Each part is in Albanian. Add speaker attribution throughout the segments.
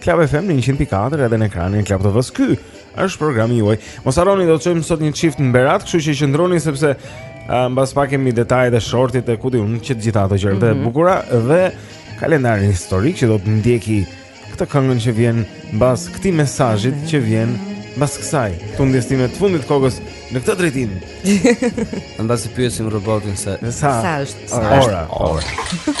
Speaker 1: Klab FM
Speaker 2: në 104 edhe në ekranin Klab TV-së ky është programi juaj Mos harroni do të çojmë sot një çift në Berat Kështu që qëndroni sepse uh, Mbas pak kemi detajet e shortit e ku di unë të gjitha ato gjërat e bukura Dhe kalendarin historik që do të ndjeki këtë këngën që vjen Mbas këtij mesazhit që vjen Mbas kësaj të ndjestime të fundit të kokës në këtë drejtim
Speaker 3: Mbasi pyesim robotin se
Speaker 2: Sa,
Speaker 4: sa është
Speaker 2: Ora,
Speaker 3: ora.
Speaker 5: ora.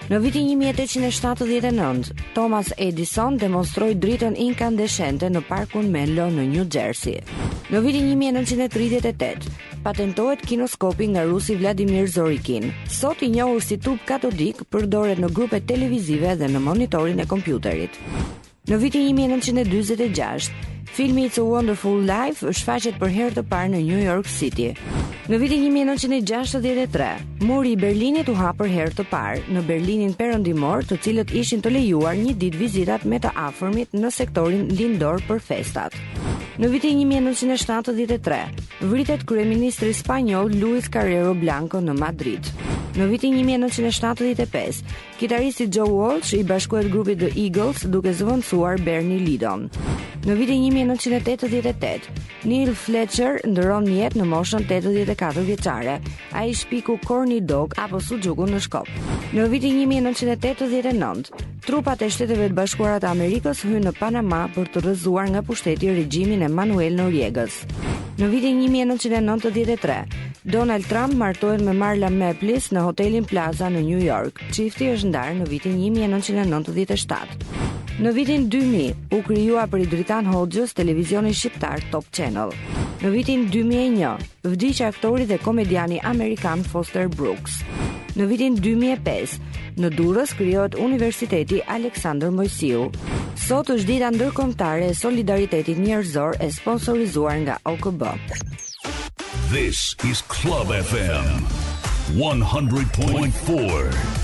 Speaker 6: Në
Speaker 4: vitin 1879, Thomas Edison demonstroi dritën inkandeshente në parkun Menlo në New Jersey. Në vitin 1938, patentohet kinoskopi nga rusi Vladimir Zorikin. Sot i njohur si tub katodik, përdoret në grupe televizive dhe në monitorin e kompjuterit. Në vitin një mijë e nëntëqind e dyzet e gjashtë, filmi It's a Wonderful Life shfaqet për herë të parë në New York City. Në vitin një mijë e nëntëqind e gjashtëdhjetë e tre, muri i Berlinit u hap për herë të parë në Berlinin perëndimor, të cilët ishin të lejuar një ditë vizitat me të afërmit në sektorin lindor për festat. Në vitin 1973, vritet kryeministri spanjoll Luis Carrero Blanco në Madrid. Në vitin 1975, Kitaristi Joe Walsh i bashkohet grupit The Eagles duke zëvendësuar Bernie Leadon. Në vitin 1988, Neil Fletcher ndërron jetë në moshën 84 vjeçare. Ai shpiku Corny Dog apo suxhukun në shkop. Në vitin 1989, trupat e Shteteve të Bashkuara të Amerikës hynë në Panama për të rrëzuar nga pushteti regjimin e Manuel Noriegës. Në vitin 1993, Donald Trump martohet me Marla Maples në hotelin Plaza në New York. Çifti është ndarë në vitin 1997. Në vitin 2000 u krijua prej Dritan Hoxhës televizioni shqiptar Top Channel. Në vitin 2001 vdiq aktori dhe komediani amerikan Foster Brooks. Në vitin 2005 Në Durrës krijohet Universiteti Aleksandër Moisiu. Sot është dita ndërkombëtare e solidaritetit njerëzor e sponsorizuar nga OKB.
Speaker 7: This is Club FM 100.4.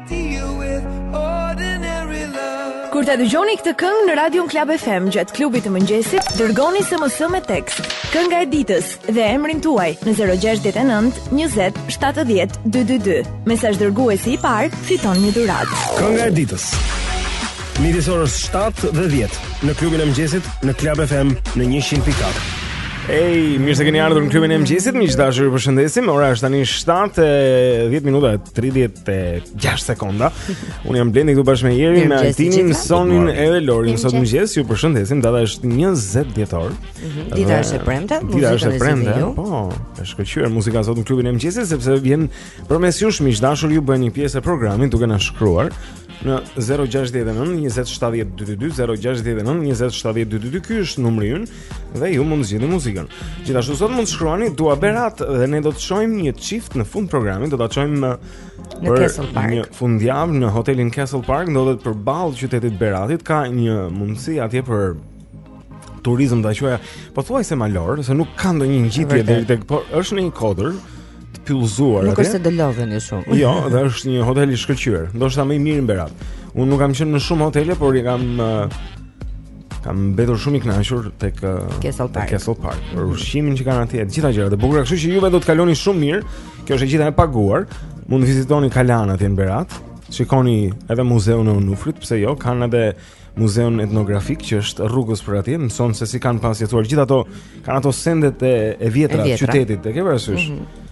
Speaker 8: Kur ta dëgjoni këtë këngë në Radion Klab FM gjatë klubit të mëngjesit, dërgoni SMS me tekst. Kënga e ditës dhe emrin tuaj në 069 20 70 222. Mesazh dërguesi i parë, fiton një dhuratë.
Speaker 2: Kënga e ditës. Midis orës 7 dhe 10 në klubin e mëngjesit në Klab FM në 100.4. Ej, mirë se keni ardhur në klubin e mëngjesit. Miq të dashur, ju përshëndesim. Ora është tani 7:10 minuta, 30 26 sekonda. Unë jam Blendi këtu bashkë me Erin, me Altinin, Sonin edhe Lorin. Sot mëngjes ju përshëndesim. Data është 20 dhjetor.
Speaker 4: Mhm. Dita është e premte,
Speaker 2: dita është
Speaker 4: e
Speaker 2: premte. Po, është e shkëlqyer muzika sot në klubin e mëngjesit sepse vjen përmes jush miq të dashur ju bëni pjesë e programit duke na shkruar në 069 20 70 222 069 20 70 222 ky është numri ynë dhe ju mund të zgjidhni muzikën. Gjithashtu sot mund të shkruani Dua Berat dhe ne do të zgjedhim një çift në fund të programit, do ta çojmë
Speaker 4: në
Speaker 2: në
Speaker 4: Castle Park.
Speaker 2: Një fundjavë në hotelin Castle Park ndodhet përballë qytetit Beratit, ka një mundësi atje për turizëm ta quaja pothuajse malor, se nuk ka ndonjë ngjitje deri tek, por është në një kodër të pyllëzuar atje.
Speaker 4: Nuk është se do lodheni ju shumë.
Speaker 2: Jo, dhe është një hotel i shkëlqyer, ndoshta më i miri në Berat. Unë nuk kam qenë në shumë hotele, por i kam Kam mbetur shumë i kënaqur tek uh,
Speaker 4: Castle Park.
Speaker 2: Castle Park. Për mhm. ushqimin që kanë atje, të gjitha gjërat e bukura, kështu që juve do të kaloni shumë mirë. Kjo është e gjitha e paguar. Mund të vizitoni Kalanë atje në Berat. Shikoni edhe muzeun e Onufrit, pse jo? Kanë edhe muzeun etnografik që është rrugës për atje, mëson se si kanë pas jetuar gjithë ato, kanë ato sendet e, e vjetra të qytetit, e ke parasysh? Mm -hmm.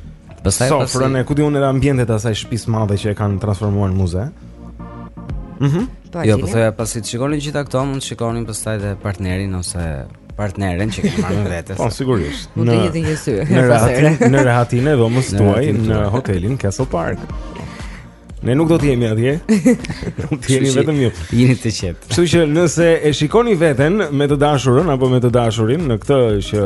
Speaker 3: Pastaj
Speaker 2: sofrën e ku diun edhe ambientet asaj shtëpisë së madhe që e kanë transformuar në muze. Mhm.
Speaker 4: Mm po,
Speaker 3: jo, po thoja pasi të shikoni gjitha këto, mund të shikoni pastaj edhe partnerin ose partneren që keni marrë me vete.
Speaker 2: Po sigurisht.
Speaker 4: Mund t'i hidhni një sy.
Speaker 2: Në rehatinë, në rehatinë e dhomës tuaj në hotelin Castle Park. Ne nuk do të jemi atje. Do të jeni vetëm ju.
Speaker 3: Jini të qetë.
Speaker 2: Kështu që nëse e shikoni veten me të dashurën apo me të dashurin në këtë që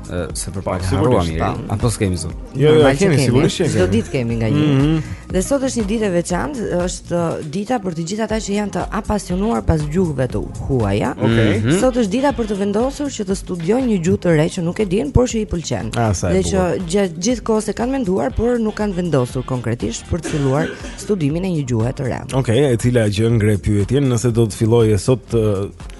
Speaker 3: se për
Speaker 2: pak
Speaker 3: po, harruam
Speaker 4: mirë.
Speaker 3: Apo s'kemi sot.
Speaker 2: Jo, jo, kemi sigurisht që kemi.
Speaker 4: Çdo ditë kemi nga një.
Speaker 2: Mhm.
Speaker 4: Dhe sot është një ditë e veçantë, është uh, dita për të gjithë ata që janë të apasionuar pas gjuhëve të huaja.
Speaker 2: Okej.
Speaker 3: Mhm.
Speaker 4: Sot është dita për të vendosur që të studiojnë një gjuhë të re që nuk e dinë, por që i pëlqen.
Speaker 2: Ah,
Speaker 4: Dhe që gjatë gjithë kohës e kanë menduar, por nuk kanë vendosur konkretisht për të filluar studimin e një gjuhe të re.
Speaker 2: Okej, e cila gjë ngre pyetjen, nëse do të filloje sot uh,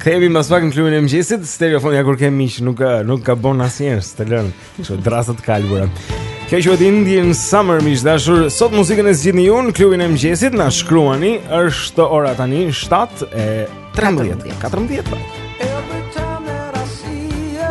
Speaker 2: Kthehemi mbas pak në klubin e mëngjesit. Stereofonia, kur ke miq nuk eh, nuk ka bon asnjëherë të lënë. Kështu drasa të kalbura. Kjo quhet Indian Summer miq të dashur, sot muzikën e zgjidhni ju në klubin e mëngjesit, na shkruani, është ora tani 7 e 13, 14.
Speaker 5: Every time that I see you,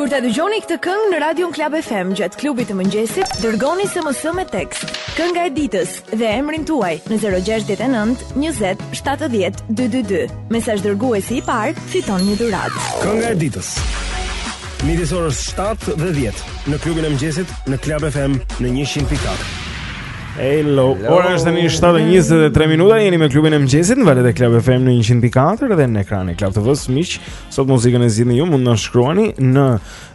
Speaker 8: Kur ta dëgjoni këtë këngë në radion Klab FM gjatë klubit të mëngjesit, dërgoni SMS me tekst Kënga e ditës dhe emrin tuaj në 069 20 70 222. Mesazh dërguesi i parë, fiton një dhuratë.
Speaker 2: Kënga e ditës. Midis orës 7 dhe 10 në klubin e mëngjesit në Klab FM në 100.4. Hello. Ora është tani 7:23 minuta, jeni me klubin e mëngjesit në valët e Club FM në 104 dhe në ekranin e Club TV-së miq. Sot muzikën e zgjidhni ju, mund të na shkruani në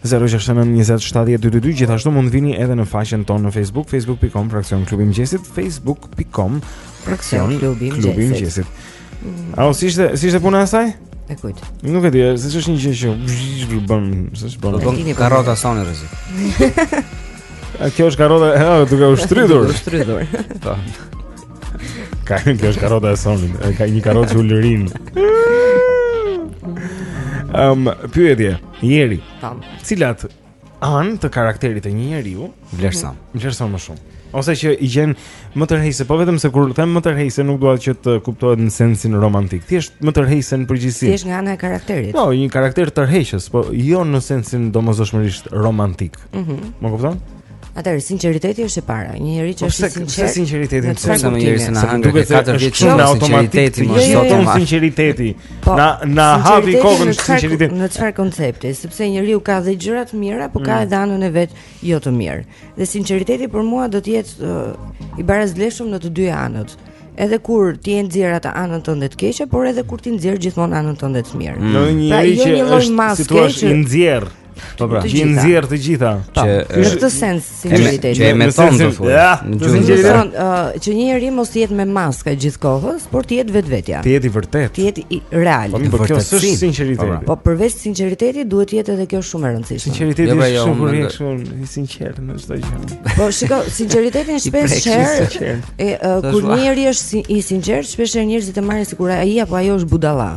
Speaker 2: 0692070222, gjithashtu mund të vini edhe në faqen tonë në Facebook, facebook.com fraksion klubi i mëngjesit, facebook.com fraksion
Speaker 4: klubi i mëngjesit.
Speaker 2: A, o si ishte, si ishte puna e saj?
Speaker 4: E kujt?
Speaker 2: Nuk e di, se është një gjë që bën, se
Speaker 3: është
Speaker 2: bën.
Speaker 3: Do të karota sonë rrezik.
Speaker 2: A kjo është karota, ha, duke u shtrydhur.
Speaker 4: U shtrydhur.
Speaker 3: Po.
Speaker 2: Ka një kjo është karota e sonë, ka një karotë që ulërin. Ehm, um, pyetje, Jeri.
Speaker 4: Tam.
Speaker 2: Cilat anë të karakterit të një njeriu
Speaker 3: vlerëson,
Speaker 2: vlerëson më shumë. Ose që i gjen më tërheqëse, po vetëm se kur them më tërheqëse nuk dua që të kuptohet në sensin romantik. Thjesht më tërheqëse në përgjithësi.
Speaker 4: Thjesht nga ana e karakterit.
Speaker 2: Po, një karakter tërheqës, po jo në sensin domosdoshmërisht romantik.
Speaker 4: Mhm.
Speaker 2: Mm më kupton?
Speaker 4: Atëherë sinqeriteti është e para. Një njeri që
Speaker 2: po
Speaker 4: është i sinqertë.
Speaker 2: Pse sinqeriteti
Speaker 4: është
Speaker 3: shumë më njëri se na hangë
Speaker 2: duke
Speaker 3: thënë
Speaker 2: se është shumë automatik,
Speaker 3: më
Speaker 2: jo,
Speaker 3: jo,
Speaker 2: sinqeriteti.
Speaker 4: Po,
Speaker 2: na na hapi kokën
Speaker 4: sinqeriteti.
Speaker 2: Në
Speaker 4: çfarë koncepti? Sepse njeriu ka dhe gjëra të mira, por ka mm. edhe anën e vet jo të mirë. Dhe sinqeriteti për mua duhet të jetë uh, i barazleshëm në të dy anët. Edhe kur ti e nxjerr atë anën tënde të keqe, por edhe kur ti nxjerr gjithmonë anën tënde të mirë.
Speaker 2: Në mm. një
Speaker 4: pra, jo
Speaker 2: që është si
Speaker 4: të
Speaker 2: thuash i nxjerr.
Speaker 3: Po pra,
Speaker 2: që nxjerr të gjitha.
Speaker 3: Po,
Speaker 4: në këtë sens sinqeriteti.
Speaker 3: Që
Speaker 2: domethënë
Speaker 3: të thonë.
Speaker 2: Ja,
Speaker 3: në
Speaker 4: sinqeritet. Që një njeri mos të jetë me maska gjithë kohës, por të jetë vetvetja.
Speaker 2: Të jetë i vërtetë.
Speaker 4: Të jetë real.
Speaker 2: Po, kjo është sinqeriteti.
Speaker 4: Po, po përveç sinqeritetit duhet të jetë edhe kjo shumë e rëndësishme.
Speaker 2: Sinqeriteti
Speaker 3: jo, pra,
Speaker 2: është
Speaker 3: jo,
Speaker 2: shumë
Speaker 3: i
Speaker 2: shumë i sinqertë në çdo gjë.
Speaker 4: Po shiko, sinqeritetin
Speaker 2: shpeshherë.
Speaker 4: E kur njeriu është i sinqertë, shpeshherë njerëzit e marrin sikur ai apo ajo është budalla.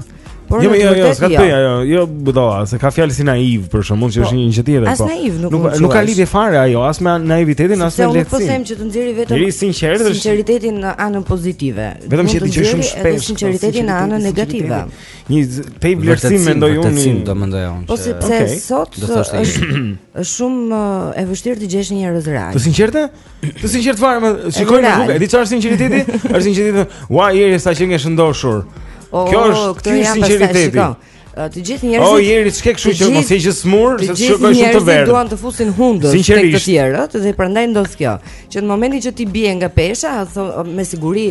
Speaker 4: Por
Speaker 2: jo, jo, jo, s'ka të bëjë ajo, jo budalla, se ka fjalë si naiv për shembull që
Speaker 4: po,
Speaker 2: është një gjë tjetër, po.
Speaker 4: As naiv nuk
Speaker 2: nuk, nuk ka lidhje fare ajo, as me naivitetin, as me
Speaker 4: lehtësinë. Po them që të nxjerrë vetëm
Speaker 2: i sinqertë, është
Speaker 4: sinqeritetin në anën pozitive.
Speaker 2: Vetëm që dëgjoj shumë
Speaker 4: shpesh edhe sinqeritetin në anën negative.
Speaker 2: Një te vlerësim mendoj unë.
Speaker 3: Vërtetësim do mendoj unë.
Speaker 4: Po sepse sot është është shumë e vështirë të gjesh njerëz realë.
Speaker 2: Të sinqertë? Të sinqertë fare, më shikojnë në rrugë, di çfarë është sinqeriteti? Është sinqeriteti. Ua, Jeri sa qenke shëndoshur.
Speaker 4: Oh,
Speaker 2: Kjo është ky sinqeriteti.
Speaker 4: Të gjithë njerëzit.
Speaker 2: Oh, Jeri ç'ke kështu që mos je gjë
Speaker 4: sëmurë,
Speaker 2: se të shkoj shumë të verë.
Speaker 4: Duan të fusin hundët tek të tjerët dhe prandaj ndodh kjo. Që në momentin që ti bie nga pesha, me siguri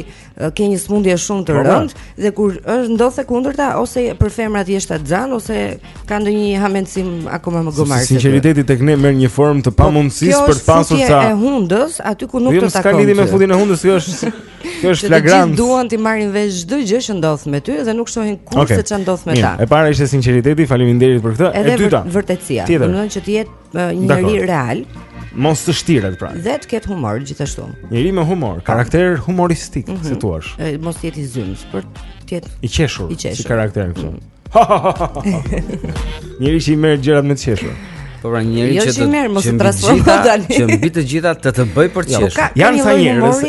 Speaker 4: ke një sëmundje shumë të
Speaker 2: po, po.
Speaker 4: rëndë dhe kur është ndodh e kundërta ose për femrat je shtatzënë ose ka ndonjë hamendësim akoma më gomar.
Speaker 2: Si sinqeriteti tek ne merr një formë të po, pamundësisë për të pasur
Speaker 4: cak.
Speaker 2: Kjo
Speaker 4: është hundës, aty ku nuk
Speaker 2: jo,
Speaker 4: të takon.
Speaker 2: S'ka lidhje me futjen e hundës, kjo është kjo është flagrant.
Speaker 4: Që duan të marrin vesh çdo gjë që ndodh me ty dhe nuk shohin kurrë se çfarë ndodh me ta.
Speaker 2: E para ishte sinqeriteti, faleminderit për këtë. E dyta,
Speaker 4: vërtetësia. Domethënë që të jetë një njeri real.
Speaker 2: Mos të shtiret pra.
Speaker 4: Dhe të ketë humor gjithashtu.
Speaker 2: Njeri me humor, po. karakter humoristik,
Speaker 4: mm -hmm.
Speaker 2: si thua.
Speaker 4: Mos të jetë i zymtë, por të jetë
Speaker 2: i qeshur,
Speaker 4: i qeshur.
Speaker 2: si karakter këtu. Mm -hmm. njeri që i merr gjërat me të qeshur.
Speaker 3: Po pra njeri
Speaker 4: jo
Speaker 3: që
Speaker 4: të merr mos
Speaker 3: të
Speaker 4: transformo tani.
Speaker 3: Që mbi të gjitha të të bëjë për të
Speaker 4: qesh.
Speaker 3: Jo,
Speaker 4: ka,
Speaker 2: janë ca njerëz.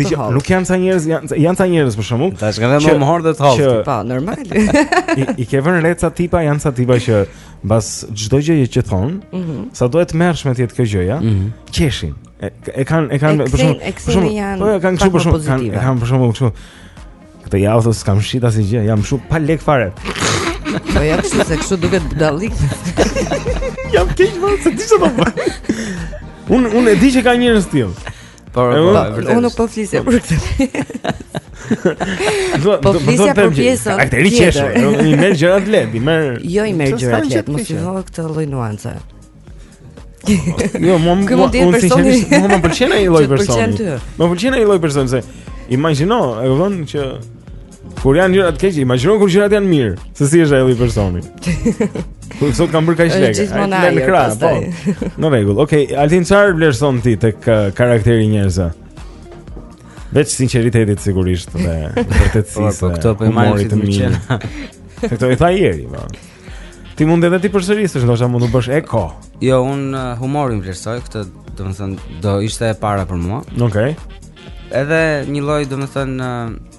Speaker 4: Dije,
Speaker 2: nuk janë ca njerëz, janë janë ca njerëz për shkakun.
Speaker 3: Tash kanë humor dhe të hollë.
Speaker 4: Po, normal.
Speaker 2: I, I ke vënë re ca tipa, janë ca tipa që Mbas çdo gjëje që thonë,
Speaker 4: mm
Speaker 2: -hmm. sado e tmerrshme të jetë kjo gjëja, mm -hmm. qeshin. E, e kanë e kanë për
Speaker 4: shkak
Speaker 2: për
Speaker 4: shkak
Speaker 2: po e kanë kështu për shkak kanë e kanë për shkak kështu. Këtë javë thotë s'kam shit asgjë, jam shumë pa lek fare.
Speaker 4: Po ja kështu se kështu duket dallik.
Speaker 2: Jam keq vërtet se ti çfarë bën. Unë unë e di që ka njerëz tillë.
Speaker 3: Po, po,
Speaker 2: po,
Speaker 3: vërtet.
Speaker 4: Unë nuk po flisja për këtë. Po flisja për pjesën.
Speaker 2: Karakter
Speaker 4: i
Speaker 2: qeshur, i merr gjërat lehtë, i merr.
Speaker 4: Jo i merr gjërat lehtë, mos i vë këtë lloj nuance.
Speaker 2: Jo, më
Speaker 4: më
Speaker 2: më më më pëlqen ai lloj personi. Më pëlqen ai lloj personi se imagjino, e kupton që Kur janë gjërat keq, imagjino kur gjërat janë mirë, se si është ai lloj personi. Kur sot kam bërë kaq lekë, ai në
Speaker 4: në
Speaker 2: krah, po. Në rregull. Okej, okay, Altin çfarë vlerëson ti tek uh, karakteri i njerëzve? Veç sinqeritetit sigurisht dhe vërtetësisë.
Speaker 3: Po, po këto po i
Speaker 2: marrim të mirë. Këto i tha ieri, po. Ti mund edhe t'i përsërisësh, ndoshta mund të bësh eko.
Speaker 3: Jo, unë uh, humorin vlerësoj këtë, domethënë do ishte e para për mua.
Speaker 2: Okej. Okay.
Speaker 3: Edhe një lloj domethënë uh,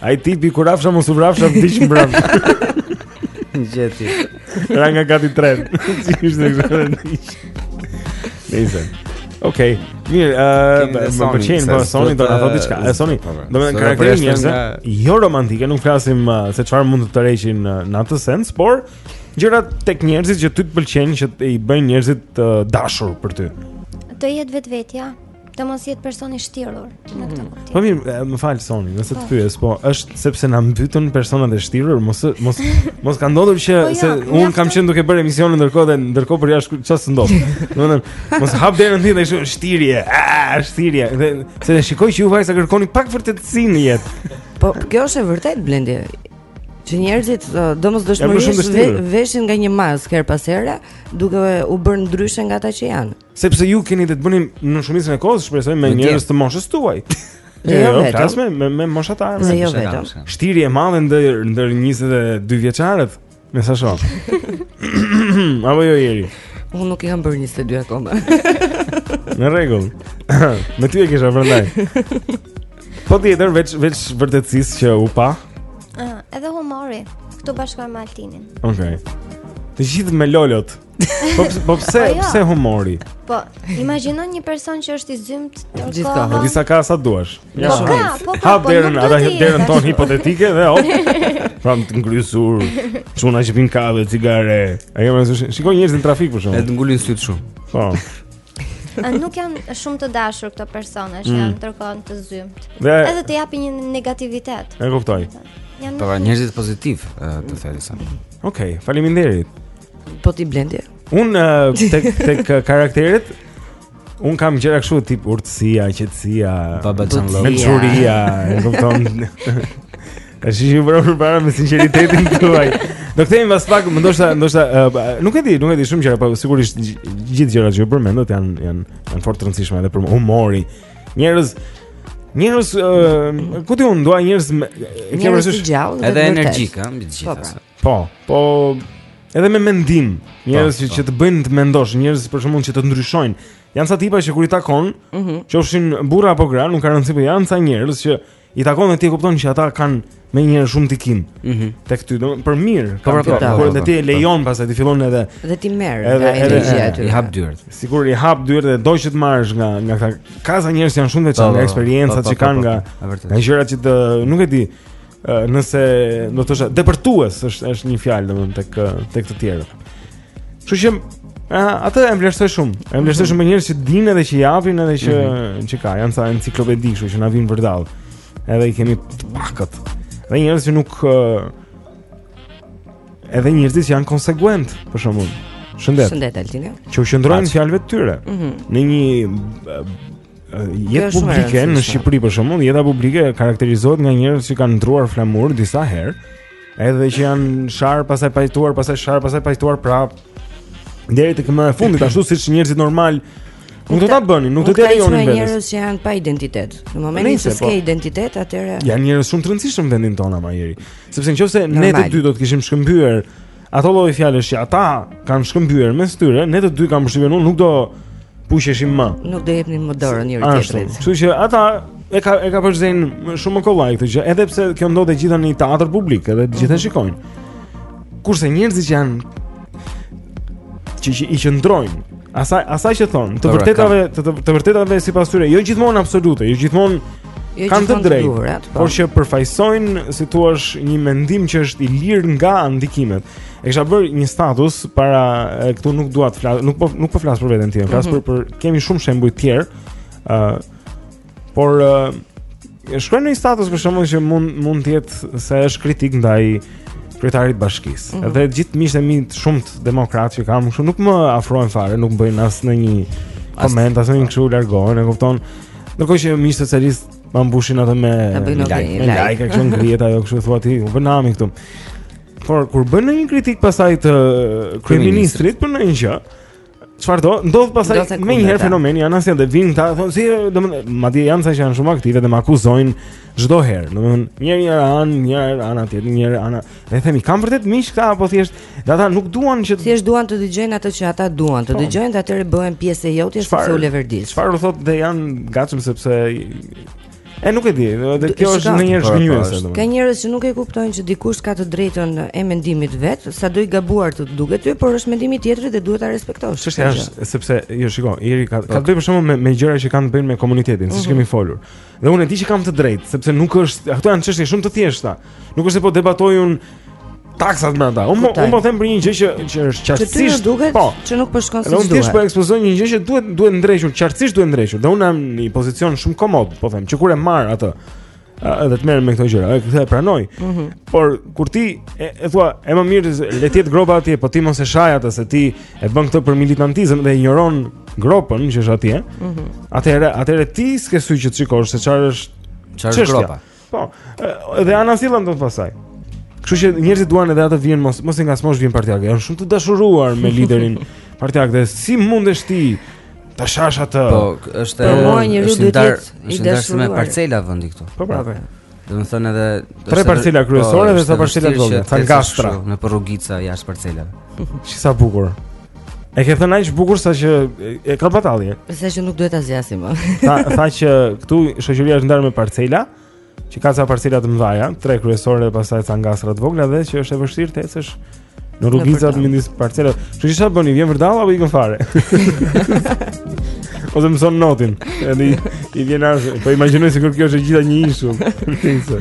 Speaker 2: Ai tipi ku rafsha mos u vrafsha vdiq mbrapsht.
Speaker 3: Gjeti.
Speaker 2: Ra nga gati tren. Si ishte kështu. Nice. Okej. Mirë, ë më pëlqen po Soni do na thotë diçka. E Soni,
Speaker 3: po, po.
Speaker 2: domethënë karakteri një
Speaker 3: se
Speaker 2: jo romantike, nuk flasim se çfarë mund të të tërheqin në atë sens, por gjërat tek njerëzit që ty të pëlqejnë që i bëjnë njerëzit të dashur për ty.
Speaker 9: Të jetë vetvetja. Të mos jetë person i shtirur në këtë mm. kuptim.
Speaker 2: Po mirë, më fal Soni, nëse të
Speaker 9: po.
Speaker 2: pyes, po është sepse na mbytën personat e shtirur, mos mos mos ka ndodhur që
Speaker 9: po jo,
Speaker 2: se
Speaker 9: unë
Speaker 2: kam qenë duke bërë emisionin ndërkohë dhe ndërkohë përjashta çfarë s'u ndodh. Domethënë, mos hap derën ti dhe kështu shtirje, ah, shtirje. Dhe se ne shikoj që ju vajza kërkoni pak vërtetësi në jetë.
Speaker 4: Po kjo është e vërtetë Blendi. Që njerëzit domosdoshmërisht veshin nga një maskë herë pas here, duke u bërë ndryshe nga ata që janë.
Speaker 2: Sepse ju keni të bëni në shumicën e kohës, shpresoj me njerëz të moshës tuaj.
Speaker 4: Jo, jo, jo vetëm.
Speaker 2: Flasim me me moshatarë,
Speaker 4: me jo vetëm.
Speaker 2: Shtirje e madhe ndër ndër 22 vjeçarët, me sa shoh. Apo jo ieri.
Speaker 4: Unë nuk i kam bërë 22 akoma.
Speaker 2: Në rregull. Me ty e kisha prandaj. Po tjetër veç veç vërtetësisë që u pa.
Speaker 9: Ëh, ah, edhe humori. Këtu bashkohem me Altinin.
Speaker 2: Okej. Okay. Të gjithë me lolot. Po po pse
Speaker 9: po jo.
Speaker 2: pse humori?
Speaker 9: Po, imagjino një person që është i zymt
Speaker 4: tërë
Speaker 2: Gjithka, kohë. Disa ka sa duash.
Speaker 9: Po ja, po, ka, po ka.
Speaker 2: Hap, derën, ata hap derën tonë hipotetike dhe hop. Pamje të ngrysur. Çuna që pinë kafe, cigare. A jam asoj, shikoj njerëz në trafik për shkak.
Speaker 3: Edhe ngulin sytë shumë.
Speaker 2: Po.
Speaker 9: A nuk janë shumë të dashur këto persona që
Speaker 2: mm.
Speaker 9: janë tërë kohën të zymt.
Speaker 2: Dhe...
Speaker 9: Edhe të japin një negativitet.
Speaker 2: E kuptoj.
Speaker 9: Janë
Speaker 3: po, njerëz pozitivë, të thënë sa.
Speaker 2: Okej, faleminderit.
Speaker 4: Po ti Blendi.
Speaker 2: Unë uh, tek tek karakteret unë kam gjëra kështu tip urtësia, qetësia,
Speaker 3: babaxhanllëku,
Speaker 2: mençuria, e kupton. Është i vërë për para me sinqeritetin tuaj. Do të themi pas pak, më ndoshta, ndoshta uh, nuk e di, nuk e di shumë gjëra, por sigurisht gjithë gjërat që ju përmendët janë janë janë fort të rëndësishme edhe për humorin. Njerëz Njerëz, uh, ku ti unë dua njerëz me
Speaker 4: kemi rëndësish
Speaker 3: edhe energjik, ëh, mbi të gjitha.
Speaker 4: Po,
Speaker 3: po.
Speaker 2: Po, po edhe me mendim, njerëz
Speaker 3: po,
Speaker 2: që,
Speaker 3: po.
Speaker 2: që të bëjnë të mendosh, njerëz për shkakun që të ndryshojnë. Janë ca tipa që kur i takon,
Speaker 4: mm -hmm.
Speaker 2: qofshin burra apo gra, nuk ka rëndësi, po janë ca njerëz që i takon dhe ti e kupton që ata kanë me një shumë ndikim.
Speaker 3: Mm -hmm.
Speaker 2: Tek ty, domethënë për mirë,
Speaker 3: po,
Speaker 2: për
Speaker 3: këtë.
Speaker 2: Por
Speaker 3: edhe
Speaker 2: ti e lejon pastaj ti fillon edhe
Speaker 4: dhe ti merr nga energjia
Speaker 2: e
Speaker 4: tyre.
Speaker 3: I hap dyert.
Speaker 2: Sigurisht i hap dyert dhe do që të marrësh nga nga këta. Ka ca njerëz janë shumë të
Speaker 3: veçantë
Speaker 2: nga eksperiencat që kanë nga nga gjërat që të, nuk e di. nëse do të thosha depërtues është është një fjalë domethënë tek tek të tjerët. Kështu që atë e vlerësoj shumë. E vlerësoj shumë njerëz që dinë edhe që japin edhe që mm -hmm. që ka, janë ca enciklopedi kështu që na vijnë vërdall. Edhe i kemi të pakët. Dhe njerëz që nuk edhe njerëz që janë konsekuentë, për shembull. Shëndet.
Speaker 4: Shëndet Altini.
Speaker 2: Që u qëndrojnë fjalëve të tyre.
Speaker 4: Mm -hmm.
Speaker 2: Në një Jetë publike në Shqipëri për shembull, jeta publike karakterizohet nga njerëz që kanë ndërruar flamur disa herë, edhe që janë sharë, pastaj pajtuar, pastaj sharë, pastaj pajtuar prap. Deri tek më e fundit, ashtu siç njerëzit normalë Nuk do ta bënin, nuk do të lejonin
Speaker 4: veten.
Speaker 2: Ka
Speaker 4: njerëz që janë pa identitet. Në momentin që s'ke
Speaker 2: po.
Speaker 4: identitet, ata
Speaker 2: janë njerëz shumë të rëndësishëm në vendin tonë, Marieri. Sepse nëse ne të dy do të kishim shkëmbyer Ato lloj fjalësh që ata kanë shkëmbyer mes tyre, ne të dy kam përshtypjen që nuk do puqeshim më.
Speaker 4: Nuk do jepnim më dorën njëri tjetrit.
Speaker 2: Kështu që ata e ka e kapërcejnë shumë më kollaj këtë gjë, edhe pse kjo ndodh e gjitha në një teatër publik, edhe të gjithë e mhm. shikojnë. Kurse njerëzit që janë që, që i qëndrojnë Asaj asaj që thonë, të vërtetave, të, të, të vërtetave sipas tyre, jo gjithmonë absolute, jo gjithmonë
Speaker 4: jo
Speaker 2: kanë të drejtë,
Speaker 4: po.
Speaker 2: por që përfaqësojnë, si të thuash, një mendim që është i lirë nga ndikimet. E kisha bërë një status para e, këtu nuk dua të flas, nuk po nuk po flas për veten time, flas
Speaker 4: mm -hmm.
Speaker 2: për për kemi shumë shembuj të tjerë. ë uh, Por uh, shkruaj një status për shembull që mund mund të jetë se është kritik ndaj kryetarit të bashkisë.
Speaker 4: Mm
Speaker 2: -hmm. Dhe gjithë miqtë e mi të shumtë demokratë që kam, kështu nuk më afrohen fare, nuk bëjnë asnjë koment, asnjë kështu largohen, e kupton. Ndërkohë që miqtë socialistë ma mbushin atë me like,
Speaker 4: like,
Speaker 2: kështu ngrihet ajo kështu thua ti, u bë nami këtu. Por kur bën një kritikë pastaj të kryeministrit për ndonjë gjë, Çfarë ndodh?
Speaker 4: Ndodh
Speaker 2: pastaj
Speaker 4: menjëherë
Speaker 2: fenomeni i anasjelltë dhe vijnë ta thonë si domethënë madje janë ca që janë shumë aktivë dhe më akuzojnë çdo herë. Domethënë një herë anë, një herë anë atje, një herë anë. Dhe them i kam vërtet miq këta apo thjesht ata nuk duan që
Speaker 4: thjesht duan të dëgjojnë atë që ata duan, të
Speaker 2: po.
Speaker 4: dëgjojnë dhe atëherë bëhen pjesë e jotjes sepse u leverdis.
Speaker 2: Çfarë u thotë dhe janë të gatshëm sepse E nuk e di, dhe kjo është në
Speaker 3: një farë
Speaker 2: zhgënjyese.
Speaker 4: Ka njerëz që nuk e kuptojnë që dikush ka të drejtën e mendimit të vet. Sado i gabuar të duket ty, por është mendimi i tjetrit dhe duhet ta respektosh.
Speaker 2: Çështja është, sepse, jo shiko, Iri ka, ka të bëjë për shembull me, me gjëra që kanë të bëjnë me komunitetin, siç
Speaker 4: mhm.
Speaker 2: kemi folur Dhe unë e di që kam të drejtë, sepse nuk është, këto janë çështje shumë të thjeshta Nuk është se po debatoj unë taksat me ata. Unë po unë po them për një gjë që që është qartësisht
Speaker 4: duket
Speaker 2: po,
Speaker 4: që nuk po shkon
Speaker 2: si duhet.
Speaker 4: Unë
Speaker 2: thjesht po ekspozoj një gjë që duhet duhet ndrequr, qartësisht duhet ndrequr. Dhe unë jam në një pozicion shumë komod, po them, që kur e marr atë edhe të merrem me këto gjëra, këtë e pranoj.
Speaker 4: Mm -hmm.
Speaker 2: Por kur ti e, e thua, e më mirë le të jetë gropa atje, po ti mos e shaj atë se ti e bën këtë për militantizëm dhe injoron gropën që është atje.
Speaker 4: Mm -hmm.
Speaker 2: Atëherë, atëherë ti s'ke sy që të shikosh se çfarë është
Speaker 3: çfarë është gropa.
Speaker 2: Po, edhe e anasjella ndodh pastaj. Kështu që njerëzit duan edhe atë vijën mos mos ua ngacmosh vijën partiake. Janë shumë të dashuruar me liderin partiak dhe si mundesh ti ta shash atë?
Speaker 3: Po, është po,
Speaker 4: një
Speaker 3: rrugë
Speaker 4: të tij.
Speaker 3: Është ndarë me parcela vendi këtu.
Speaker 2: Po, pra. Po.
Speaker 3: Domethënë edhe
Speaker 2: tre parcela kryesore
Speaker 3: po,
Speaker 2: dhe
Speaker 3: ca
Speaker 2: parcela
Speaker 3: të
Speaker 2: vogla.
Speaker 3: Ca
Speaker 2: ngastra,
Speaker 3: ne po rrugicave jashtë parcelave.
Speaker 2: Shi sa bukur. E ke thënë aq bukur sa që e ka bateria.
Speaker 4: Sa që nuk duhet ta zgjasim më.
Speaker 2: Tha tha që këtu shoqëria është ndarë me parcela, që ka ca parcela të mëdha, tre kryesore dhe pastaj ca ngastra të vogla dhe që është e vështirë të ecësh në rrugicat midis parcelave. Kështu që çfarë bën, vjen vërdall apo ikën fare? Ose mëson notin. Edhe i vjen as, po imagjinoj sikur kjo është e gjitha një ishull.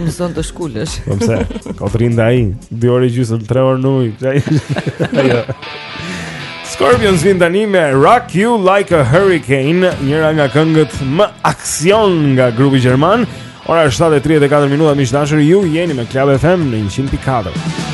Speaker 4: Mëson të shkulësh.
Speaker 2: Po pse? Ka të Rinda ai, 2 orë gjysmë, 3 orë në ujë. Ajo. Scorpions vijnë tani me Rock You Like a Hurricane, njëra nga këngët më aksion nga grupi gjerman. Ora është 7:34 minuta, miq të dashur, ju jeni me Club FM në 100.4.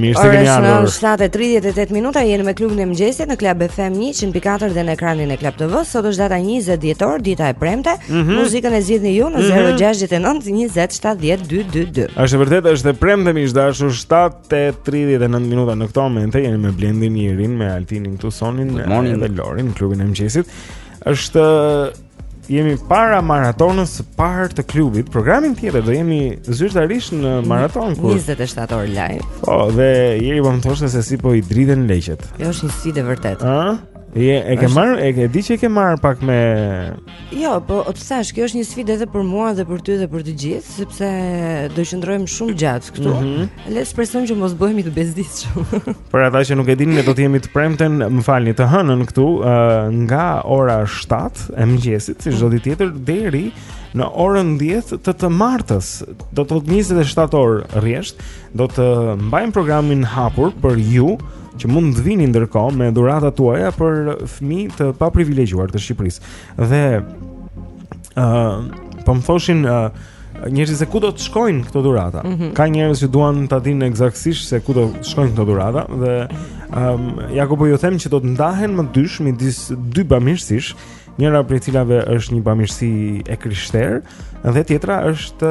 Speaker 2: Mirë se keni ardhur.
Speaker 4: Ora është 7:38 minuta, jeni me klubin e mëngjesit në Club FM 104 dhe në ekranin e Club TV. Sot është data 20 dhjetor, dita e premte.
Speaker 2: Mm -hmm.
Speaker 4: Muzikën e zgjidhni ju në 069 20 70 222.
Speaker 2: Është e vërtetë, është e premte miq të dashur, 7:39 minuta në këtë moment. Jeni me Blendin, Jerin, me Altinin këtu Sonin dhe Lorin, klubin e mëngjesit. Është jemi para maratonës së parë të klubit. Programin tjetër do jemi zyrtarisht në maratonë ku
Speaker 4: 27 orë live.
Speaker 2: Po, dhe Jeri po më thoshte se si po i dridhen leqet.
Speaker 4: Kjo është një sfidë e vërtetë.
Speaker 2: Ëh? Je, e ke marrë, e ke di që e ke marrë pak me
Speaker 4: Jo, po o pse është, kjo është një sfidë edhe për mua dhe për ty dhe për të gjithë, sepse do qëndrojmë shumë gjatë këtu.
Speaker 2: Mm -hmm.
Speaker 4: Le të shpresojmë që mos bëhemi të bezdisshëm.
Speaker 2: Për ata që nuk e dini, ne do të jemi të premten, më falni, të hënën këtu nga ora 7 e mëngjesit, si çdo ditë tjetër deri në orën 10 të të martës. Do të thotë 27 orë rresht, do të mbajmë programin hapur për ju që mund të vini ndërkohë me dhuratat tuaja për fëmijë të paprivilegjuar të Shqipërisë. Dhe ë uh, po më thoshin uh, Njerëzit se ku do të shkojnë këto dhurata.
Speaker 4: Mm -hmm.
Speaker 2: Ka njerëz që duan ta dinë ekzaktësisht se ku do të shkojnë këto dhurata dhe ëm um, ja ku po ju them që do të ndahen më dysh midis dy bamirësish, njëra prej cilave është një bamirësi e krishterë dhe tjetra është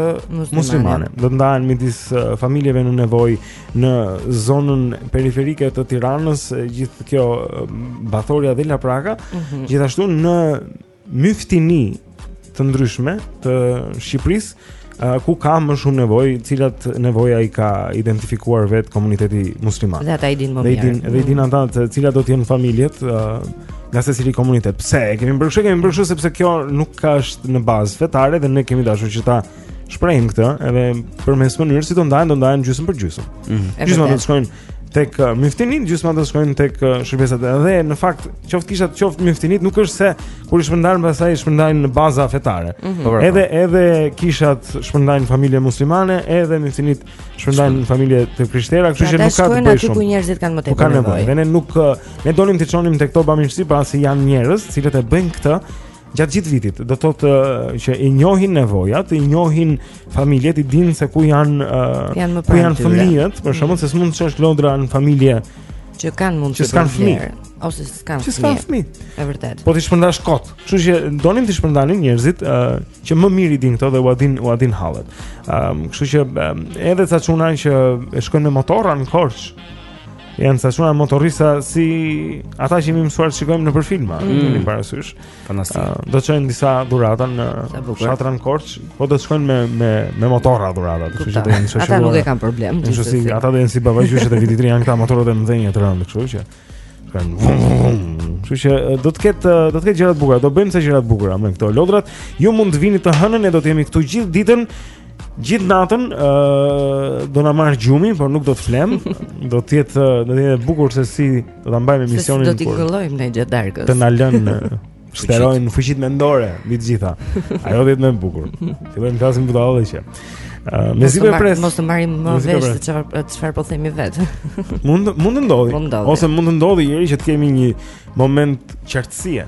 Speaker 4: muslimane.
Speaker 2: Do të ndahen midis familjeve në nevojë në zonën periferike të Tiranës, gjithë kjo Bathorja dhe Lapraka,
Speaker 4: mm -hmm.
Speaker 2: gjithashtu në myftini të ndryshme të Shqipërisë ku ka më shumë nevojë, cilat nevoja i ka identifikuar vetë komuniteti musliman.
Speaker 4: Dhe ata i dinë më mirë.
Speaker 2: Dhe i dinë, dhe i dinë mm. ata se cilat do të jenë familjet nga secili komunitet. Pse e kemi bërë kështu, kemi bërë kështu sepse kjo nuk ka është në bazë fetare dhe ne kemi dashur që ta shprehim këtë edhe përmes mënyrës si do ndahen, do ndahen gjysmë për gjysmë.
Speaker 4: Mm -hmm.
Speaker 2: Gjysma do të shkojnë tek uh, myftinitë, gjysma do të shkojnë tek uh, shërbesat. Dhe në fakt, qoftë kishat qoftë myftinitë, nuk është se kur i shpërndajnë pastaj i shpërndajnë në baza fetare.
Speaker 3: Mm -hmm.
Speaker 2: Edhe edhe kishat shpërndajnë familje muslimane, edhe myftinitë shpërndajnë familje të krishtera, kështu
Speaker 4: pra,
Speaker 2: që nuk ka të bëjë shumë.
Speaker 4: Aty ku njerëzit kanë më tepër
Speaker 2: nevojë. Ne nuk uh, ne donim t'i çonim te këto bamirësi, pra se janë njerëz, të cilët e bëjnë këtë gjatë gjithë vitit. Do të thotë uh, që i njohin nevojat, i njohin familjet, i dinë se ku janë uh,
Speaker 4: janë
Speaker 2: ku janë fëmijët, për shkakun mm. se s'mund të çosh lodra në familje
Speaker 4: që kanë mund të
Speaker 2: kanë fëmijë
Speaker 4: ose s'kanë
Speaker 2: fëmijë. S'kanë fëmijë.
Speaker 4: Është vërtet.
Speaker 2: Po t'i shpërndash kot. Kështu që donim t'i shpërndanin njerëzit uh, që më mirë i dinë këto dhe ua dinë ua dinë hallet. Ëm, um, kështu që um, edhe ca çuna që e shkojnë me motorra në Korçë, Janë sa shumë motorrista si ata që jemi mësuar të shikojmë nëpër filma,
Speaker 3: mm.
Speaker 2: kemi mm. parasysh.
Speaker 3: Fantastik.
Speaker 2: Uh, do të çojnë disa dhurata në fshatra në Korçë, po do të shkojnë me me me motorra dhurata, kështu që do jenë shoqëruar.
Speaker 4: Ata nuk e kanë problem.
Speaker 2: Kështu si ata do jenë si babagjyshët e vitit të ri janë këta motorrat e mëdhenj të rëndë, kështu që kanë vum vum vum. Kështu që do të ketë do të ketë gjëra të bukura, do bëjmë sa gjëra të bukura me këto lodrat. Ju mund të vini të hënën e do të jemi këtu gjithë ditën Gjithë natën ë uh, do na marrë gjumi, por nuk do të flemë. do të jetë do të jetë bukur se si do ta mbajmë emisionin
Speaker 4: kur. Do
Speaker 2: të
Speaker 4: fillojmë në gjatë darkës.
Speaker 2: Të na lënë shterojnë fuqitë mendore mbi të gjitha. Ajo do të jetë më e bukur. Fillojmë të flasim për të ardhur që.
Speaker 4: Uh,
Speaker 2: mezi
Speaker 4: po
Speaker 2: pres.
Speaker 4: Mos të marrim më vesh se çfarë çfarë po themi vetë.
Speaker 2: mund mund të
Speaker 4: ndodhë.
Speaker 2: Ose mund të ndodhë Jeri që të kemi një moment qartësie.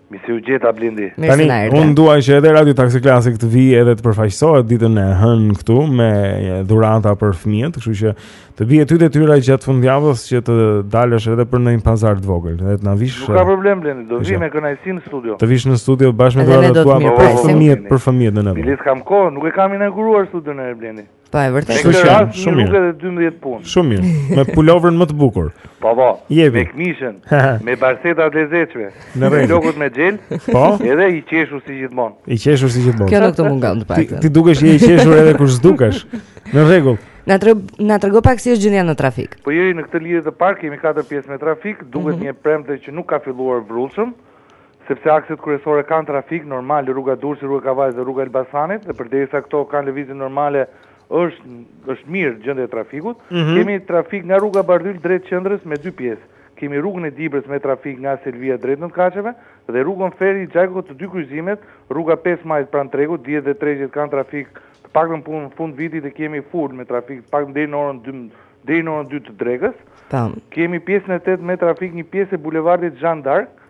Speaker 10: Mirë se u gjeta Blendi.
Speaker 2: Tani unë dua që edhe Radio Taxi Classic të vijë edhe të përfaqësohet ditën e hënë këtu me dhurata për fëmijët, kështu që të bie ty detyra gjatë fundjavës që të dalësh edhe për ndonjë pazar të vogël, edhe të na vish.
Speaker 10: Nuk ka problem Blendi, do vi me kënaqësi në studio.
Speaker 2: Të vish në studio bashkë me dhuratat tua për fëmijët, për fëmijët në nevojë.
Speaker 10: Biles kam kohë, nuk e kam inauguruar studion e Blendit.
Speaker 4: Po e
Speaker 10: vërtetë.
Speaker 4: Shumë
Speaker 2: mirë.
Speaker 10: Shumë
Speaker 2: mirë.
Speaker 10: Edhe një rrugë e dy punë.
Speaker 2: Shumë mirë. Me pulovrën më të bukur.
Speaker 10: Po po.
Speaker 2: Jepi.
Speaker 10: Me kmishën, me barseta të lezetshme.
Speaker 2: Në rregull.
Speaker 10: Flokët me xhel.
Speaker 2: Po.
Speaker 10: Edhe i qeshur si gjithmonë.
Speaker 2: I qeshur si gjithmonë.
Speaker 4: Kjo nuk të mungon të paktën.
Speaker 2: Ti dukesh i qeshur edhe kur s'dukesh. Në rregull.
Speaker 4: Na trego na trego pak si është gjendja në trafik.
Speaker 10: Po Jeri në këtë lidhje të parë kemi katër pjesë me trafik, duket
Speaker 4: mm -hmm.
Speaker 10: një e premte që nuk ka filluar vrullshëm. Sepse akset kryesore kanë trafik, normal, rruga e Durrësit, rruga e Kavajës dhe rruga e Elbasanit, dhe përderisa këto kanë lëvizje normale është është mirë gjendja e trafikut. Kemi trafik nga rruga Bardhyl drejt qendrës me dy pjesë. Kemi rrugën e Dibrës me trafik nga Selvia drejt Nëntëkatësheve dhe rrugën Ferit Xhajko të dy kryqëzimet, rruga pesë Maji pranë tregut, dihet dhe tregjet kanë trafik të paktën punë fundvitit e kemi full me trafik të paktën deri në orën dy deri në orën dy të drekës. Kemi pjesën e tetë me trafik një pjesë e bulevardit Jeanne d'Arc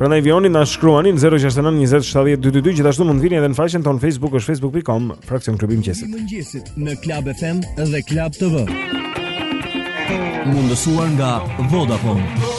Speaker 2: Prandaj vijoni na shkruani në 069 20 70 222 Gjithashtu mund të vini edhe në faqen tonë Facebook është facebook.com Fraksion Klubi Mëngjesit
Speaker 5: Mëngjesit në Klab FM dhe Klab TV Mundësuar nga Vodafone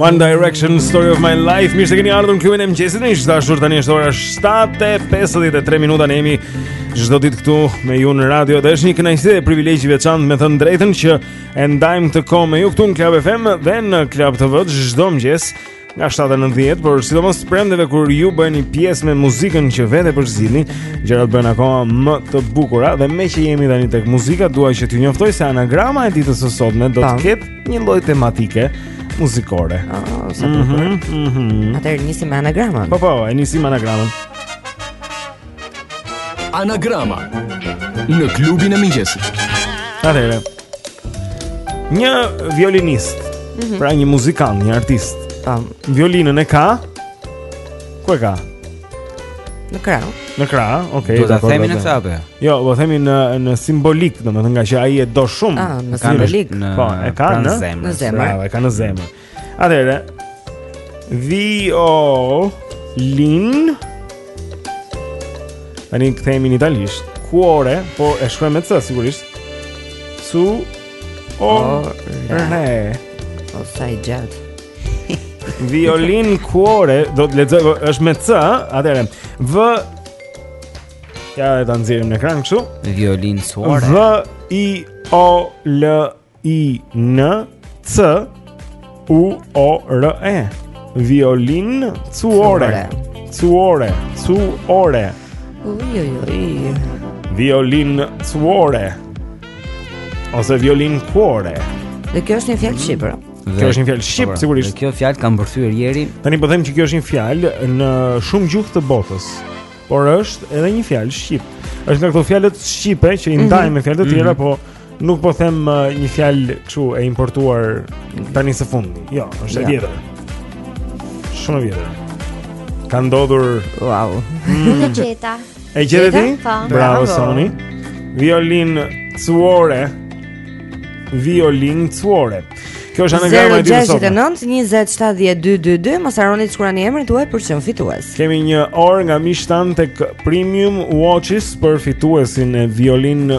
Speaker 2: One Direction Story of My Life. Mirë se keni ardhur në klubin e mëngjesit. Miq të dashur tani është ora 7:53 minuta ne jemi çdo ditë këtu me ju në radio. Dhe është një kënaqësi dhe privilegj i veçantë me thënë të drejtën që e ndajmë këtë kohë me ju këtu në Club FM dhe në Club TV çdo mëngjes nga 7 në 10, por sidomos të premteve kur ju bëni pjesë me muzikën që vetë përzgjidhni, gjërat bëhen akoma më të bukura dhe meqë jemi tani tek muzika, dua që t'ju njoftoj se anagrama e ditës së sotme do të ketë Një lloj tematike muzikore.
Speaker 4: Oh, sa mhm, bukur.
Speaker 2: Mm -hmm, mm -hmm.
Speaker 4: Atëherë nisim me anagramën.
Speaker 2: Po po, e nisim me anagramën.
Speaker 6: Anagrama në klubin e mëngjesit.
Speaker 2: Atëherë. Një violinist,
Speaker 4: mm -hmm.
Speaker 2: pra një muzikant, një artist.
Speaker 4: Tam,
Speaker 2: violinën e ka. Ku e ka?
Speaker 4: Në krah.
Speaker 2: Në krah, okay.
Speaker 3: Do ta themi në krah apo? Jo,
Speaker 2: do themi në në simbolik, domethënë nga që ai e do shumë.
Speaker 4: Ah, në simbolik.
Speaker 2: Po, e ka në
Speaker 3: zemër.
Speaker 4: Në zemër.
Speaker 2: Bravo, e ka në zemër. Atëherë, violin. Tani kthehemi në italisht. Cuore, po e shkruaj me c sigurisht. Su Ore.
Speaker 4: O sa i gjatë.
Speaker 2: Violin cuore do të lexoj është me c, atëherë. V Ja ta nxjerrim në ekran kështu.
Speaker 3: Violin cuore.
Speaker 2: V I O L I N C U O R E Violin Cuore Cuore Cuore
Speaker 4: Ui ui ui
Speaker 2: Violin Cuore Ose violin cuore
Speaker 4: Dhe kjo është një fjalë shqipe
Speaker 2: Kjo është një fjalë shqip sigurisht.
Speaker 3: Kjo fjalë ka mbërthyer ieri.
Speaker 2: Tani po them që kjo është një fjalë në shumë gjuhë të botës. Por është edhe një fjalë shqip. Është nga këto fjalët shqipe që i mhm. ndajmë me fjalët e tjera, mhm. po Nuk po them uh, një fjalë kështu e importuar tani së fundi. Jo, është e vjetër. Shumë e vjetër. Ka ndodhur
Speaker 4: wow.
Speaker 9: Mm. E gjeta.
Speaker 2: E gjeta ti?
Speaker 9: Po.
Speaker 2: Bravo Soni. Violin Cuore. Violin Cuore. Kjo është anagrama e ditës sot.
Speaker 4: 069 20 70 222, mos harroni të shkruani emrin tuaj po qe se fitues.
Speaker 2: Kemi një orë nga Mishtan tek Premium Watches për fituesin e violin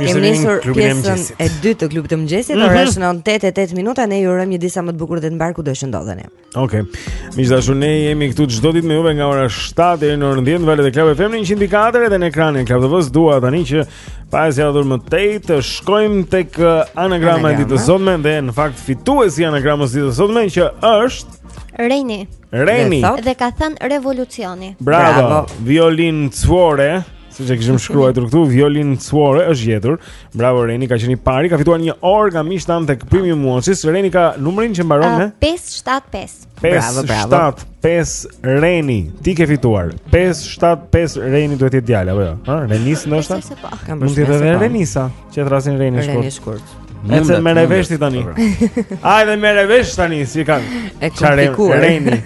Speaker 4: Kemi nisur pjesën e dytë të klubit të mëngjesit,
Speaker 2: mm -hmm.
Speaker 4: ora është 9:08 minuta, ne ju urojmë një ditë sa më të bukur dhe të mbarë kudo që ndodheni.
Speaker 2: Okej. Okay. Miq të dashur, ne jemi këtu çdo ditë me juve nga ora 7 deri në orën 10 në valët e Club FM në 104 dhe në ekranin e Club TV-s. Dua tani që pa e zgjatur më tej të shkojmë tek uh, anagrama e ditës së sotme dhe në fakt fituesi i anagramës së ditës së sotme që është
Speaker 9: Reni.
Speaker 2: Reni.
Speaker 9: Dhe ka thënë revolucioni.
Speaker 2: Bravo. Bravo. Violin Cuore, siç e kishim shkruar këtu, Violin Cuore është gjetur. Bravo Reni, ka qenë i pari, ka fituar një orë nga Mishtan tek Premium Watches. Reni ka numrin që mbaron me uh,
Speaker 9: 575. Bravo, bravo.
Speaker 2: 575 Reni, ti ke fituar. 575 Reni duhet të jetë djalë apo jo? Ha, Renis ndoshta?
Speaker 9: Po.
Speaker 2: Mund të jetë Renisa. Që thërrasin Reni shkurt
Speaker 4: Reni shkurt
Speaker 2: Ec
Speaker 3: e
Speaker 2: merre vesh ti tani Hajde merre vesh tani si kanë
Speaker 4: E komplikuar
Speaker 2: Reni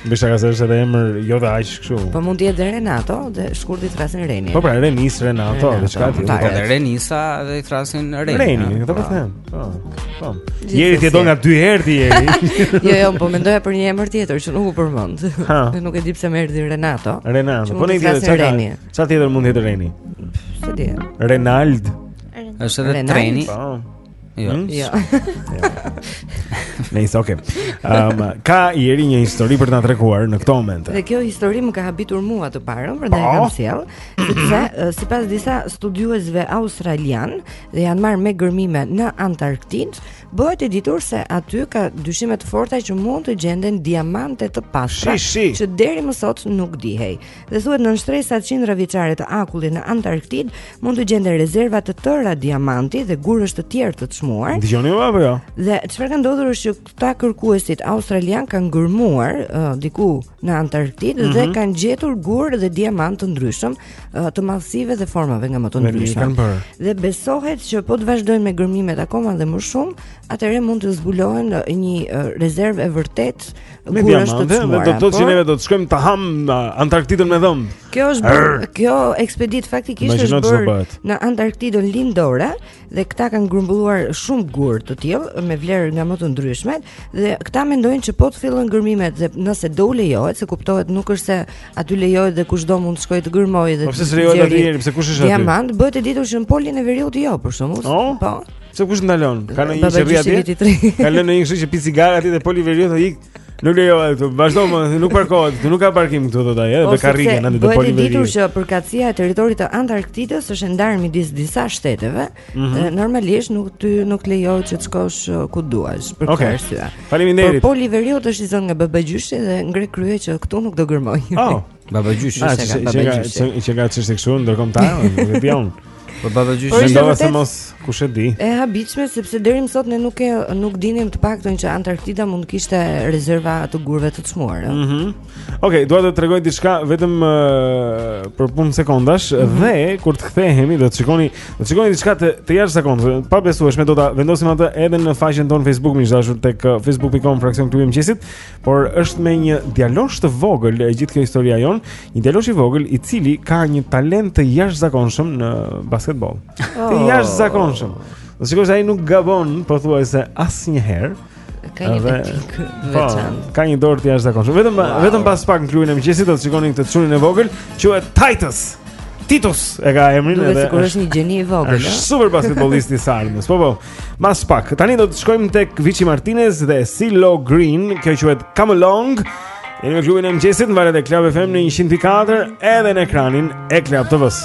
Speaker 2: Bishta ka se është edhe emër jo dhe aq kështu
Speaker 4: Po mund të jetë dhe Renato dhe shkurt i thërrasin Reni
Speaker 2: Po pra Renis Renato dhe
Speaker 4: çfarë
Speaker 2: di
Speaker 3: Po dhe Renisa dhe i thërrasin Reni
Speaker 2: Reni, këtë po them po, po. Jeri ti e thua nga dy herë ti jeri
Speaker 4: Jo, jo, po mendoja për një emër tjetër që nuk u përmend Nuk e di pse më erdhi Renato
Speaker 2: Renato, po
Speaker 4: një
Speaker 2: tjetër Çfarë tjetër mund të jetë Reni?
Speaker 4: Çfarë di?
Speaker 2: Renald.
Speaker 3: Është edhe treni.
Speaker 2: Po.
Speaker 3: Jo.
Speaker 2: Hmm?
Speaker 4: Jo. jo.
Speaker 2: Nice, okay. Ehm, um, ka ieri një histori për të ta treguar në këtë moment.
Speaker 4: Dhe kjo histori më ka habitur mua të parën, prandaj e,
Speaker 2: po,
Speaker 4: kam sjell, sepse eh, sipas disa studiuesve australianë, dhe janë marrë me gërmime në Antarktidë, bëhet e ditur se aty ka dyshime të forta që mund të gjenden diamante të pastra që deri më sot nuk dihej. dhe thuhet nën shtresat qindra vjeçare të akullit në Antarktidë mund të gjenden rezerva të tëra diamanti dhe gurësh të tjerë të çmuar.
Speaker 2: Dgjoni më apo jo?
Speaker 4: Dhe çfarë ka ndodhur është që këta kërkuesit australianë kanë gërmuar uh, diku në Antarktidë mm -hmm. dhe
Speaker 2: mhm.
Speaker 4: kanë gjetur gurë dhe diamantë të ndryshëm uh, të madhësive dhe formave nga më të ndryshme. Dhe besohet që po të vazhdojnë me gërmimet akoma dhe më shumë, atëherë mund të zbulohen uh, një uh, rezervë e vërtetë
Speaker 2: Me diamante dhe do të thotë që
Speaker 4: po.
Speaker 2: neve do të shkojmë ta hamë Antarktidën me dhëmbë.
Speaker 4: Kjo është bërë, kjo ekspeditë faktikisht është bërë në Antarktidën lindore dhe këta kanë grumbulluar shumë gurë të tillë me vlerë nga më të ndryshmet dhe këta mendojnë që po të fillojnë gërmimet dhe nëse do lejohet, se kuptohet nuk është se aty lejohet dhe kushdo mund të shkojë të gërmojë dhe.
Speaker 2: Po pse s'lejohet aty, pse kush është aty?
Speaker 4: Diamant bëhet e ditur që në polin e veriut jo, për shkakun.
Speaker 2: Oh?
Speaker 4: Po.
Speaker 2: Pse kush ndalon? Ka
Speaker 4: ndonjë
Speaker 2: që rri atje? Ka ndonjë kështu që pi cigare atje te poli i veriut thotë ik. Nuk lejohet, vazhdo më, nuk parkohet këtu, nuk ka parkim këtu thotë ai, edhe me karrige aty te poli i veriut.
Speaker 4: Po e ditur që përkatësia e territorit të Antarktidës është e ndarë midis disa shteteve.
Speaker 2: Mm
Speaker 4: -hmm. Normalisht nuk ty nuk lejohet që të shkosh uh, ku duash për
Speaker 2: okay.
Speaker 4: këtë arsye.
Speaker 2: Faleminderit.
Speaker 4: Por poli i veriut është i zënë nga babagjyshi dhe ngre krye që këtu nuk do gërmojë.
Speaker 2: Oh.
Speaker 3: Babagjysh,
Speaker 2: ah,
Speaker 4: çka
Speaker 2: babagjysh.
Speaker 4: Çka
Speaker 2: që ka çështje kështu ndërkombëtare, e di unë.
Speaker 3: Po
Speaker 4: babagjysh, po,
Speaker 2: mendova se mos kush e di.
Speaker 4: E habitshme sepse deri më sot ne nuk e nuk dinim të paktën që Antarktida mund të kishte rezerva të gurëve të çmuar.
Speaker 2: Mhm. Mm Okej, dua të tregoj diçka vetëm uh, për punë sekondash
Speaker 4: mm -hmm.
Speaker 2: dhe kur të kthehemi do të shikoni, do të shikoni diçka të të jashtëzakonshme. Pabesueshme do ta vendosim atë edhe në faqen tonë Facebook, miq të dashur tek facebook.com fraksion klubi i mëngjesit, Por është me një djalosh të vogël e gjithë kjo historia jonë, një djalosh i vogël i cili ka një talent të jashtëzakonshëm në basketboll.
Speaker 4: Oh.
Speaker 2: Të jashtëzakonshëm. Do shikosh se ai nuk gabon pothuajse asnjëherë.
Speaker 4: Ka një veti
Speaker 2: po, të
Speaker 4: veçantë.
Speaker 2: Ka një dorë të jashtëzakonshme. Vetëm wow. vetëm pas pak në klubin e mëngjesit do të shikoni këtë çunin e vogël, quhet Titus. Titus e ka emrin edhe.
Speaker 4: Do të shikosh një gjeni i vogël.
Speaker 2: Është super basketbollist i së ardhmes. Po po. Mas pak, tani do të shkojmë tek Vicci Martinez dhe CeeLo Green, kjo quhet Come Along. Jemi në klubin e mëngjesit, në valët e Club FM në 104 edhe në ekranin e Club TV-s.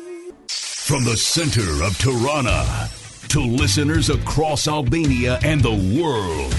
Speaker 7: From the center of Tirana to listeners across Albania and the world.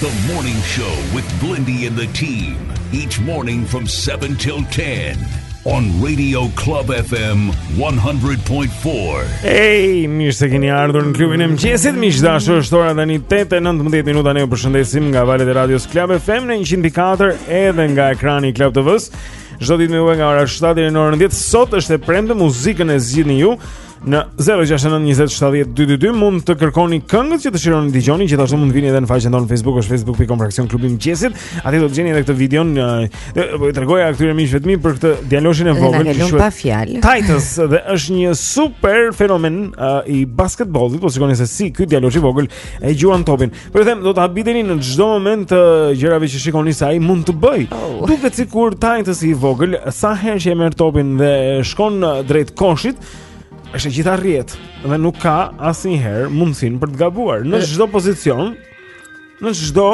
Speaker 7: The morning show with Blendi and the team each morning from 7 till 10 on Radio Club FM 100.4.
Speaker 2: Hey, mirë se keni ardhur në klubin e mëngjesit. Miq të dashur, është ora tani 8:19 minuta. Ne ju përshëndesim nga valët e radios Club FM në 104 edhe nga ekrani i Club TV-s. Çdo ditë me ju nga ora 7 deri në orën 10. Sot është e premte, muzikën e zgjidhni ju në 0692070222 mund të kërkoni këngët që dëshironi të dëgjoni, gjithashtu mund të vini edhe në faqen tonë në Facebook ose facebook.com fraksion klubi i mëngjesit. Aty do të gjeni edhe këtë videon po i tregoja këtyre miqve të mi për këtë djaloshin e vogël
Speaker 4: që është pa fjalë.
Speaker 2: Titus dhe është një super fenomen uh, i basketbollit, po shikoni se si ky djalosh i vogël e gjuan topin. Por them do të habiteni në çdo moment të gjërave që shikoni se ai mund të bëjë.
Speaker 4: Oh.
Speaker 2: Duket sikur Titus i vogël sa herë që e merr topin dhe shkon uh, drejt koshit, është e gjitha rrjetë dhe nuk ka asnjëherë mundësinë për të gabuar në çdo pozicion. Në çdo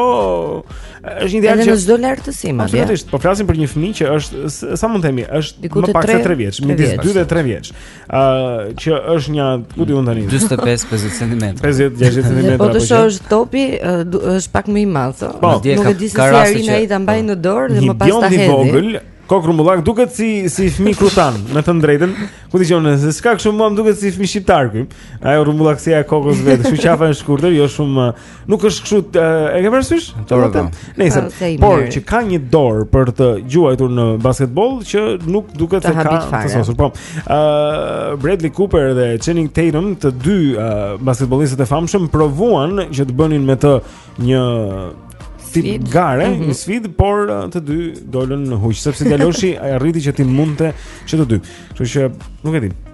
Speaker 2: është një djalë që
Speaker 4: në çdo lartësi më.
Speaker 2: Absolutisht, po flasim për një fëmijë që është sa mund të themi, është më pak se 3 vjeç, midis 2 dhe 3 vjeç. Ë që është një, ku di unë tani?
Speaker 3: 45 50 cm.
Speaker 2: 50 60 cm.
Speaker 4: Po të shohësh topi është pak më i madh.
Speaker 2: Po,
Speaker 4: nuk e di se si
Speaker 3: arrin
Speaker 4: ai ta mbajë në dorë dhe më pas ta
Speaker 2: hedhë.
Speaker 4: Një
Speaker 2: vogël, kokërrumbullak duket si si fëmijë krutan, them të drejtën. Ku di, diçka kështu mua më duket si fëmijë shqiptar ky. Ajo rrumbullaksia e kokës vetë, kështu qafa e shkurtër, jo shumë Nuk është kështu, e ke parasysh?
Speaker 3: Po, po.
Speaker 2: Nëse por që ka një dorë për të gjuajtur në basketboll që nuk duket se ka të sosur. Po. Ë uh, Bradley Cooper dhe Channing Tatum, të dy uh, basketbollistët e famshëm provuan që të bënin me të një tip gare,
Speaker 4: mm -hmm.
Speaker 2: një sfidë, por të dy dolën në huq sepse djaloshi arriti që t'i mundte që të dy. Kështu që nuk e di.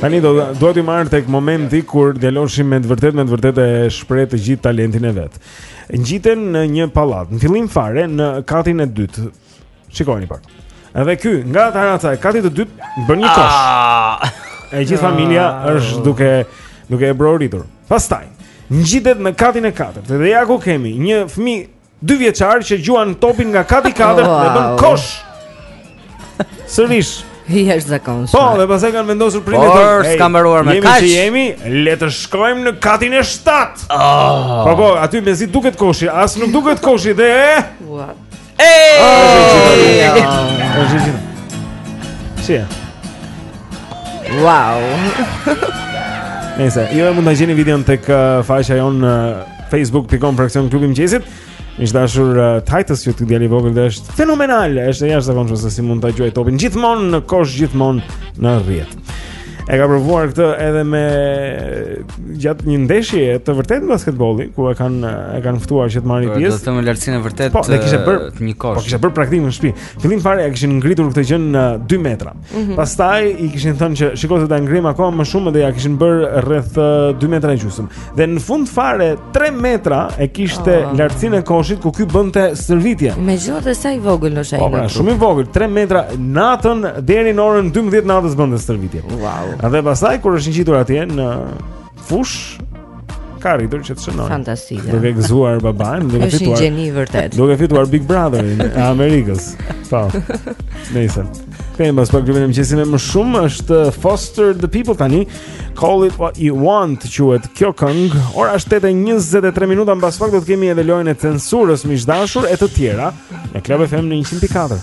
Speaker 2: Tani do duhet t'ju marr tek momenti kur djaloshi me të vërtetë me të vërtetë e shpreh të gjithë talentin e vet. Ngjiten në një pallat. Në fillim fare në katin e dytë. Shikoni pak. Edhe ky, nga tarraca e katit të dytë bën një kosh. Ah! E gjithë familja ah. është duke duke e brohoritur. Pastaj ngjitet në katin e katërt. Dhe ja ku kemi një fëmijë Dy vjeçar që gjuan topin nga kati i katërt wow. dhe bën kosh. Sërish.
Speaker 4: I jashtëzakonshëm.
Speaker 2: Po, dhe pastaj kanë vendosur prindët.
Speaker 3: Por s'ka mbaruar me kaq.
Speaker 2: Jemi që jemi, le të shkojmë në katin e 7.
Speaker 3: Oh. Ah.
Speaker 2: Po po, aty mezi duket koshi, as nuk duket koshi dhe.
Speaker 4: Ua.
Speaker 2: Ej! Është Si.
Speaker 4: Wow.
Speaker 2: Nëse, ju e mund ta gjeni videon tek uh, faqja jonë uh, facebook.com fraksion klubi i mëngjesit. Miq të dashur uh, Titus quhet djali i vogël dhe është fenomenal, është e jashtëzakonshme se si mund ta gjuajë topin gjithmonë në kosh gjithmonë në rrjetë. E ka provuar këtë edhe me gjatë një ndeshje të vërtetë basketbolli, ku e kanë e kanë ftuar që të marri
Speaker 3: po,
Speaker 2: pjesë.
Speaker 3: Domethënë lartësinë e vërtetë.
Speaker 2: Po, dhe kishte
Speaker 3: bërë një kosh.
Speaker 2: Po kishte bërë praktikën në shtëpi. Në fillim fare e kishin ngritur këtë gjë në 2 metra.
Speaker 3: -hmm.
Speaker 2: Pastaj i kishin thënë që shiko se ta ngrimë akoma më shumë dhe ia kishin bërë rreth 2 metra e gjysmë. Dhe në fund fare 3 metra e kishte
Speaker 4: oh.
Speaker 2: lartësinë e koshit ku ky bënte stërvitje.
Speaker 4: Megjithatë sa i vogël është ai.
Speaker 2: Po, pra, shumë i vogël, 3 metra natën deri në orën 12 të natës bënte stërvitje.
Speaker 4: Wow.
Speaker 2: Dhe pastaj kur është ngjitur atje në fushë ka arritur që të shënojë.
Speaker 4: Fantastike.
Speaker 2: Duke gëzuar babain, duke fituar.
Speaker 4: Është një gjeni vërtet.
Speaker 2: Duke fituar Big Brotherin e Amerikës. Po. Nice. Kemi pas pak Klubin e Mëngjesit e më shumë është Foster the People tani. Call it what you want, quhet kjo këngë. Ora është 8:23 minuta, mbas pak do të kemi edhe lojën e censurës miq të dashur e të
Speaker 6: tjera në
Speaker 2: Club
Speaker 3: FM
Speaker 2: në 104.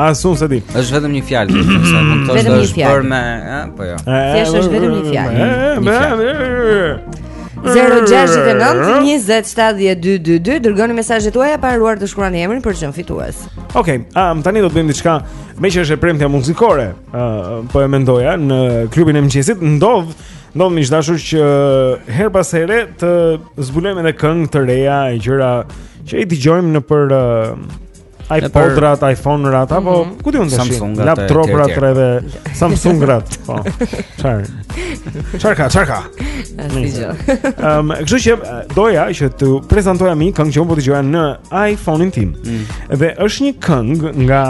Speaker 2: As unë s'e di.
Speaker 3: Është vetëm një fjalë, domethënë, mund të
Speaker 4: thosha
Speaker 3: është bërë me, ë, po jo.
Speaker 4: Thjesht është vetëm një fjalë. 0692070222 dërgoni mesazhet tuaja pa harruar të shkruani emrin për të qenë fitues.
Speaker 2: Okej, okay, um, tani do të bëjmë diçka meqë është e premtja muzikore. Ë, uh, po e mendoja në klubin e mëngjesit ndodh ndodh miq të dashur që herë pas here të zbulojmë edhe këngë të reja e gjëra që i dëgjojmë nëpër uh, iPod-rat, iPhone-rat apo mm -hmm. ku di unë tash?
Speaker 3: Samsung-at,
Speaker 2: laptop-rat edhe Samsung-rat. Po. Çfarë? Çfarë ka? Çfarë ka? Ehm, kështu që doja që të prezantoja një këngë që unë po dëgjoja në iPhone-in tim. Mm. Dhe është një këngë nga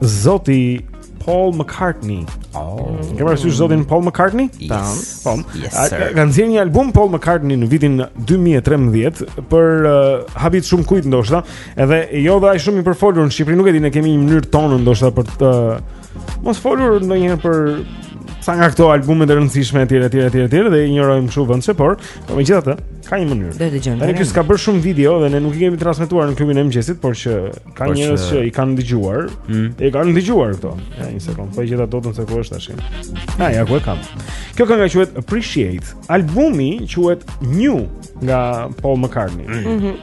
Speaker 2: zoti Paul McCartney. Oh. E ke parasysh zotin Paul McCartney?
Speaker 3: Yes.
Speaker 2: Po.
Speaker 3: Yes,
Speaker 2: Ka nxjerrë një album Paul McCartney në vitin 2013 për uh, habi të shumë kujt ndoshta, Edhe jo dhe ai shumë i përfolur në Shqipëri, nuk e di ne kemi një mënyrë tonë ndoshta për të mos folur ndonjëherë për sa nga këto albume të rëndësishme etj etj etj etj dhe i injorojmë shumë fare, por po megjithatë ka një mënyrë.
Speaker 4: Do të dëgjojmë.
Speaker 2: Tani ky s'ka bërë shumë video dhe ne nuk i kemi transmetuar në klubin e mëngjesit, por që ka njerëz
Speaker 3: që...
Speaker 2: që i kanë dëgjuar,
Speaker 3: mm.
Speaker 2: e kanë dëgjuar këtë. Ja një sekond, po e gjeta dot unë se ku është tash. Ha, ja ku e kam. Kjo kënga quhet Appreciate. Albumi quhet New nga Paul McCartney.
Speaker 11: Mm.
Speaker 4: Mm
Speaker 11: -hmm.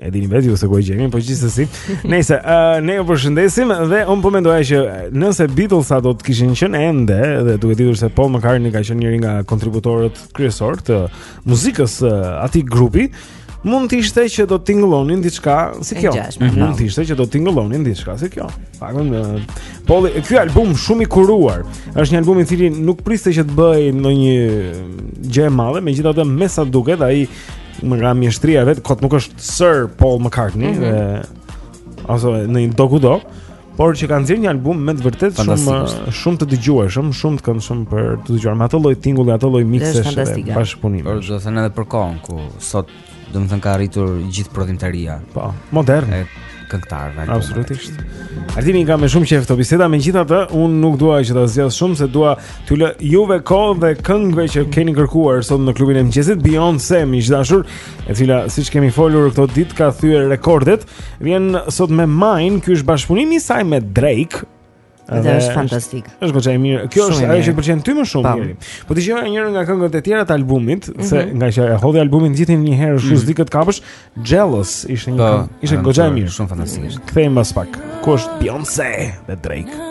Speaker 11: E dini vetë ju se ku e gjeni, po gjithsesi. Nëse uh, ne ju përshëndesim dhe un po mendoja që nëse Beatles do të kishin qenë ende dhe duke ditur se Paul McCartney ka qenë njëri nga kontributorët kryesor të muzikës së uh, atij grupi, mund të ishte që do të tingëllonin diçka si kjo.
Speaker 4: Mhm.
Speaker 11: Mund të ishte që do të tingëllonin diçka si kjo. Në fakt uh, po, ky album shumë i kuruar. Është një album i cili nuk pritej që të bëhej ndonjë gjë e madhe, megjithatë me sa duket ai nga mjeshtëria vetë kot nuk është Sir Paul McCartney
Speaker 3: mm -hmm.
Speaker 11: dhe jo se një dokudo, por që ka nxjerrë një album me të vërtetë shumë shumë të dëgjueshëm, shumë të këndshëm për të dëgjuar me ato lloj tingujve, ato lloj miksesh dhe bashkëpunimesh.
Speaker 3: Por domethënë edhe për kohën ku sot domethënë ka arritur gjithë prodhimtaria.
Speaker 11: Po, modern.
Speaker 3: E, këngëtar në album.
Speaker 11: Absolutisht. Ardini i ka me shumë qejf këto biseda, megjithatë unë nuk dua që ta zgjas shumë se dua t'ju lë juve kohë dhe këngëve që keni kërkuar sot në klubin e mëngjesit Beyoncé miq të dashur, e cila siç kemi folur këto ditë ka thyer rekordet, vjen sot me Mine, ky është bashkëpunimi i saj me Drake.
Speaker 4: Dhe është fantastik.
Speaker 11: Është goxha e mirë. Kjo është ajo që të pëlqen ty më shumë mirë. Po dëgjova njërën nga këngët e tjera të albumit, mm -hmm. se
Speaker 4: mhm.
Speaker 11: ngaqë e hodhi albumin të gjithin njëherë mm
Speaker 3: -hmm.
Speaker 11: shumë, s'di kë të kapësh, Jealous ishte një
Speaker 3: po,
Speaker 11: këngë, ishte goxha e mirë,
Speaker 3: shumë fantastik.
Speaker 11: Kthehemi pas pak. Kjo është Beyoncé dhe Drake?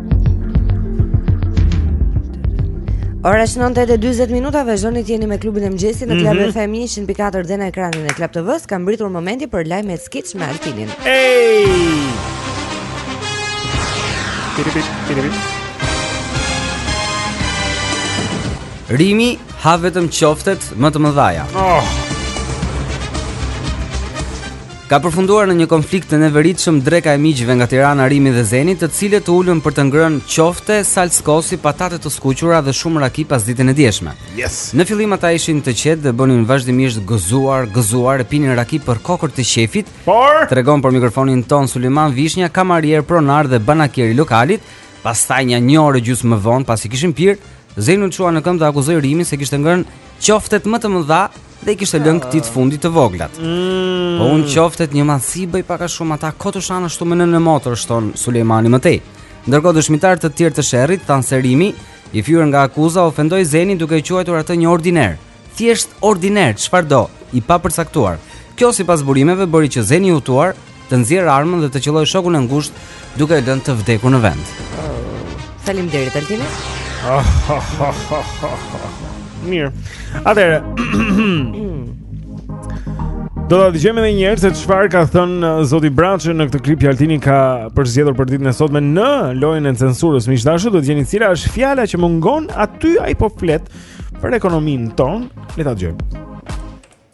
Speaker 4: Ora është 9:40 minuta, vazhdoni të jeni me klubin e mëngjesit në Club FM mm -hmm. 104 dhe në ekranin e Club TV-s. Ka mbritur momenti për lajmet kitsch me Altinin.
Speaker 2: Ej! Piripit, piripit.
Speaker 3: Rimi ha vetëm qoftet më të mëdhaja.
Speaker 2: Oh.
Speaker 3: Ka përfunduar në një konflikt të neveritshëm dreka e miqve nga Tirana, Rimi dhe Zeni, të cilët u ulën për të ngrënë qofte, salcë kosi, patate të skuqura dhe shumë raki pasditen e djeshme.
Speaker 2: Yes.
Speaker 3: Në fillim ata ishin të qetë dhe bënin vazhdimisht gëzuar, gëzuar e pinin raki për kokërr të qejfit.
Speaker 2: Por,
Speaker 3: tregon për mikrofonin tonë Sulejman Vishnja, kamerier, pronar dhe banakier i lokalit, pastaj nja një orë e gjysmë më vonë pasi kishin pirë, Zeni u çua në këmbë dhe akuzoi Rimin se kishte ngrënë qoftet më të mëdha dhe i kishte lënë këtij të fundit të voglat.
Speaker 2: Mm.
Speaker 3: Po unë qoftet një madhësi i bëj pak a shumë ata kot u shan ashtu me nënë e motër shton Sulejmani më tej. Ndërkohë dëshmitarë të tjerë të sherrit thanë se Rimi i fyer nga akuza ofendoi Zenin duke e quajtur atë një ordiner. Thjesht ordiner, çfarëdo, i papërcaktuar. Kjo sipas burimeve bëri që Zeni i hutuar të nxjerrë armën dhe të qëllojë shokun e ngushtë duke e lënë të vdekur në vend.
Speaker 4: Faleminderit Altini.
Speaker 2: Mirë. Atëherë. Do të dëgjojmë edhe një herë se çfarë ka thënë uh, zoti Braçe në këtë klip që Altini ka përzgjedhur për ditën e sotme në lojën e censurës. Miq të dashur, duhet të gjeni cila është fjala që mungon aty ai po flet për ekonominë tonë. Le ta dëgjojmë.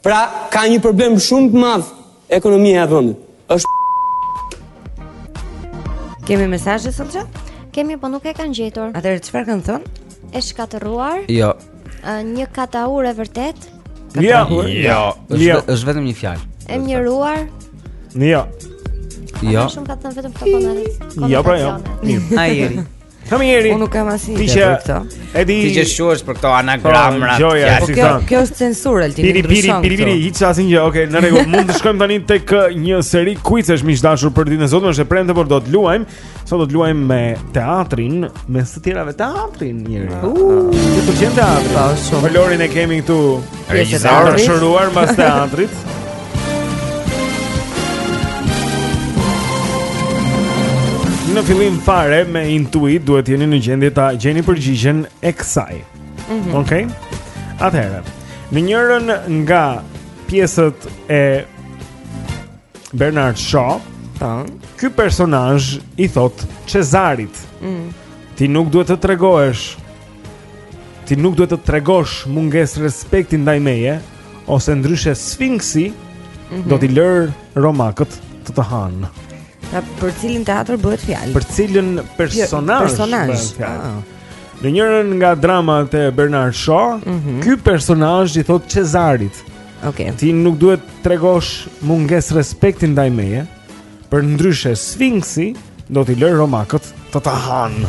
Speaker 12: Pra, ka një problem shumë të madh ekonomia e vendit. Është
Speaker 4: Kemi mesazhe sot ja?
Speaker 9: Kemi, po nuk e kanë gjetur.
Speaker 4: Atëherë çfarë kanë thënë?
Speaker 9: E shkatërruar?
Speaker 3: Jo.
Speaker 9: Një katrahurë e
Speaker 2: vërtetë?
Speaker 3: Jo, jo.
Speaker 2: jo.
Speaker 3: Është vetëm një fjalë.
Speaker 9: E mjeruar?
Speaker 2: Jo.
Speaker 3: Jo.
Speaker 9: Shumë ka thënë vetëm këto komente.
Speaker 2: Jo, pra jo. Mirë.
Speaker 3: Ajeri.
Speaker 2: Të mjeri
Speaker 4: Unë nuk kam asnjë ide për këto.
Speaker 2: Edi
Speaker 3: Ti që shquhesh për këto anagramat.
Speaker 2: Po,
Speaker 3: ja,
Speaker 4: po kjo kjo është censurë Altin.
Speaker 2: Piri piri piri piri hiç asnjë gjë. Okej, në rregull, mund të shkojmë tani tek uh, një seri quizesh miq të dashur për ditën e sotme, është e premte por do të luajmë. Sot do të luajmë me teatrin, mes të tjerave teatrin njëri. Ah. Uh, të pëlqen teatri.
Speaker 4: Po,
Speaker 2: Valorin e kemi këtu. Regjisor, shëruar mbas teatrit. Në fillim fare me intuitë duhet të jeni në gjendje ta gjeni përgjigjen e kësaj.
Speaker 4: Mm -hmm.
Speaker 2: Okej. Okay? Atëherë, në njërën nga pjesët e Bernard Shaw,
Speaker 4: tan,
Speaker 2: ky personazh i thotë Cezarit.
Speaker 4: Mm.
Speaker 2: Ti nuk duhet të tregohesh Ti nuk duhet të tregosh mungesë respekti ndaj meje, ose ndryshe Sfinksi
Speaker 4: mm -hmm.
Speaker 2: do t'i lërë romakët të të hanë.
Speaker 4: Pra për cilin teatr bëhet fjalë?
Speaker 2: Për cilin personazh?
Speaker 4: Personazh. Ah.
Speaker 2: Në njërën nga dramat e Bernard Shaw,
Speaker 4: mm -hmm.
Speaker 2: ky personazh i thotë Cezarit.
Speaker 4: Okej. Okay.
Speaker 2: Ti nuk duhet të tregosh mungesë respekti ndaj meje, Përndryshe Sfinksi do t'i lërë romakët të të hanë.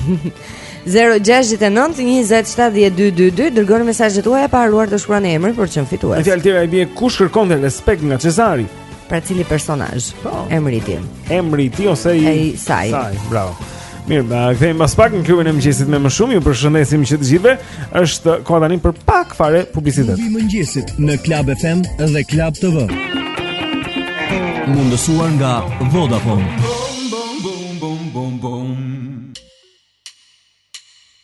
Speaker 4: 0-6-9-27-12-2 Dërgoni mesazhet tuaja pa harruar të shkruani emrin për t'u
Speaker 2: bërë
Speaker 4: fitues Me
Speaker 2: fjalë të tjera i bie kush kërkonte respekt nga Cezari
Speaker 4: Pra cili personazh
Speaker 2: po.
Speaker 4: Emri i tij
Speaker 2: Emri i tij ose i
Speaker 4: saj
Speaker 2: Saj, bravo Mirë, pra, kthehemi pas pak në Klubin e Mëngjesit me më shumë, ju përshëndesim që të gjithëve, është koha tani për pak fare publicitet.
Speaker 13: Klubi i Mëngjesit në Club FM dhe Club TV. Mundësuar nga Vodafone.
Speaker 5: Bom, bom, bom, bom, bom, bom.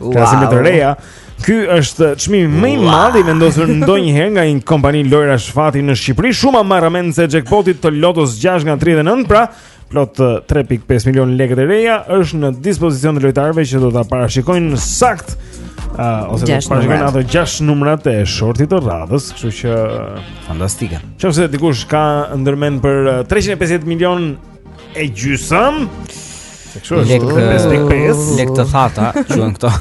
Speaker 5: Klasin me të reja Ky është çmimi më i madh i vendosur ndonjëherë nga një kompani lojrash fati në Shqipëri, shuma marramendëse e jackpotit të Lotos 6 nga 39, pra plot 3.5 milionë lekë të reja është në dispozicion të lojtarëve që do ta parashikojnë sakt uh, ose do të parashikojnë ato 6 numrat e shortit të radhës, kështu që
Speaker 3: fantastike.
Speaker 5: Qofse dikush ka ndërmend për 350 milionë E gjysëm? Se kështu është.
Speaker 3: Lekë
Speaker 5: pesë
Speaker 3: pikë pesë. Lekë të thata, quhen këto.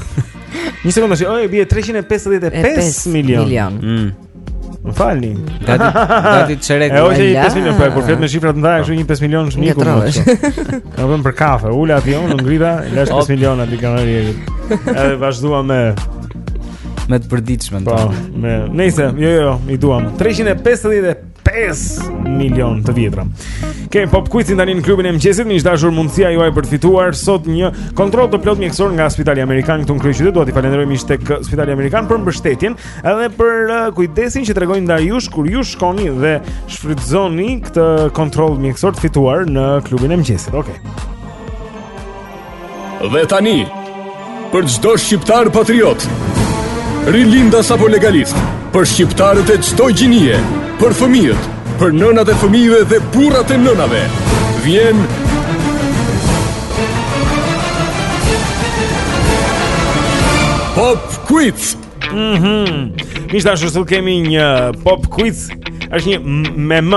Speaker 5: Një sekundë tash, oj, bie 355 milion.
Speaker 4: Milion.
Speaker 3: Mm.
Speaker 5: Më falni.
Speaker 3: Gati, gati çerek.
Speaker 5: E
Speaker 4: ojë
Speaker 5: 5 milion, po kur flet me shifra të mdhaja, kështu një 5 milion është miku. Ja për kafe, ula aty unë ngrita, lash 5 milion aty kamarierit. Edhe vazhdova me
Speaker 3: me të përditshmen.
Speaker 5: Po, me, nëse, jo, jo, jo, i duam. 355 5 milion të vjetra. Kemi pop quizin tani në klubin e mëngjesit, miq të dashur, mundësia juaj për të fituar sot një kontroll të plotë mjekësor nga Spitali Amerikan këtu në kryeqytet. Dua t'i falenderoj miqtë tek Spitali Amerikan për mbështetjen, edhe për uh, kujdesin që tregojnë ndaj jush kur ju shkoni dhe shfrytëzoni këtë kontroll mjekësor të fituar në klubin e mëngjesit. Okej. Okay.
Speaker 13: Dhe tani, për çdo shqiptar patriot, rilindas apo legalist, për shqiptarët e çdo gjinie, për fëmijët, për nënat e fëmijëve dhe burrat e nënave, vjen Pop Quiz!
Speaker 5: Mhm. Miq të dashur sot kemi një pop quiz. Është një me m.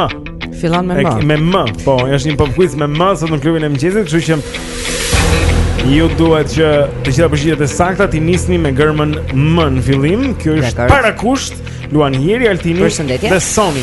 Speaker 4: Fillon me m.
Speaker 5: Me m. Po, është një pop quiz me m sot në klubin e mëngjesit, kështu që
Speaker 2: ju duhet që të gjitha përgjigjet e sakta t'i nisni me gërmën m në fillim. Kjo është parakusht. Luan Jeri Altini dhe Soni.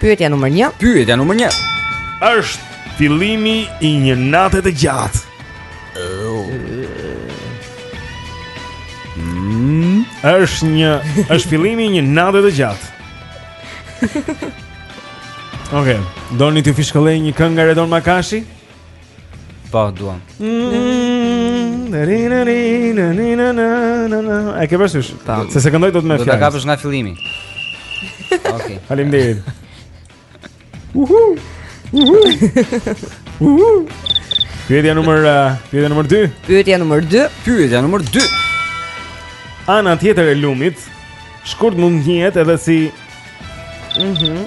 Speaker 2: Pyetja numër 1.
Speaker 4: Pyetja numër 1.
Speaker 2: Është fillimi i një nate të gjatë.
Speaker 3: Mm.
Speaker 2: Është një, është fillimi i një nate të gjatë. Okej, okay. doni t'ju fishkëllej një këngë nga Redon Makashi?
Speaker 3: Po, duam.
Speaker 2: A e ke parasysh? Se s'e këndoj dot me fjalë.
Speaker 3: Do ta kapësh nga fillimi. Okej.
Speaker 2: Faleminderit. Uhu. Uhu. Uhu. Pyetja numër, uh, pyetja numër 2.
Speaker 4: Pyetja numër 2.
Speaker 3: Pyetja numër 2.
Speaker 2: Ana tjetër e lumit, shkurt mund njihet edhe si
Speaker 4: Mhm.
Speaker 3: Mm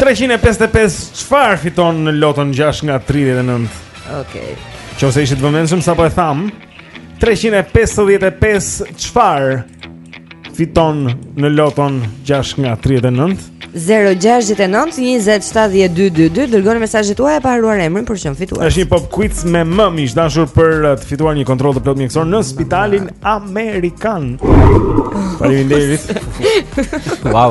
Speaker 2: 355 çfarë fiton në loton 6 nga 39.
Speaker 4: Okej.
Speaker 2: Okay. Qoftë se ishit të vëmendshëm sapo e thamë. 355 çfarë fiton në loton 6 nga 39
Speaker 4: 0-6-9-20-70-2-2-2 Dërgoni mesazhet tuaja pa harruar emrin për të fituar
Speaker 2: është një pop quiz miq të dashur për uh, të fituar një kontroll të plotë mjekësor në spitalin Amerikan Faleminderit
Speaker 3: Wow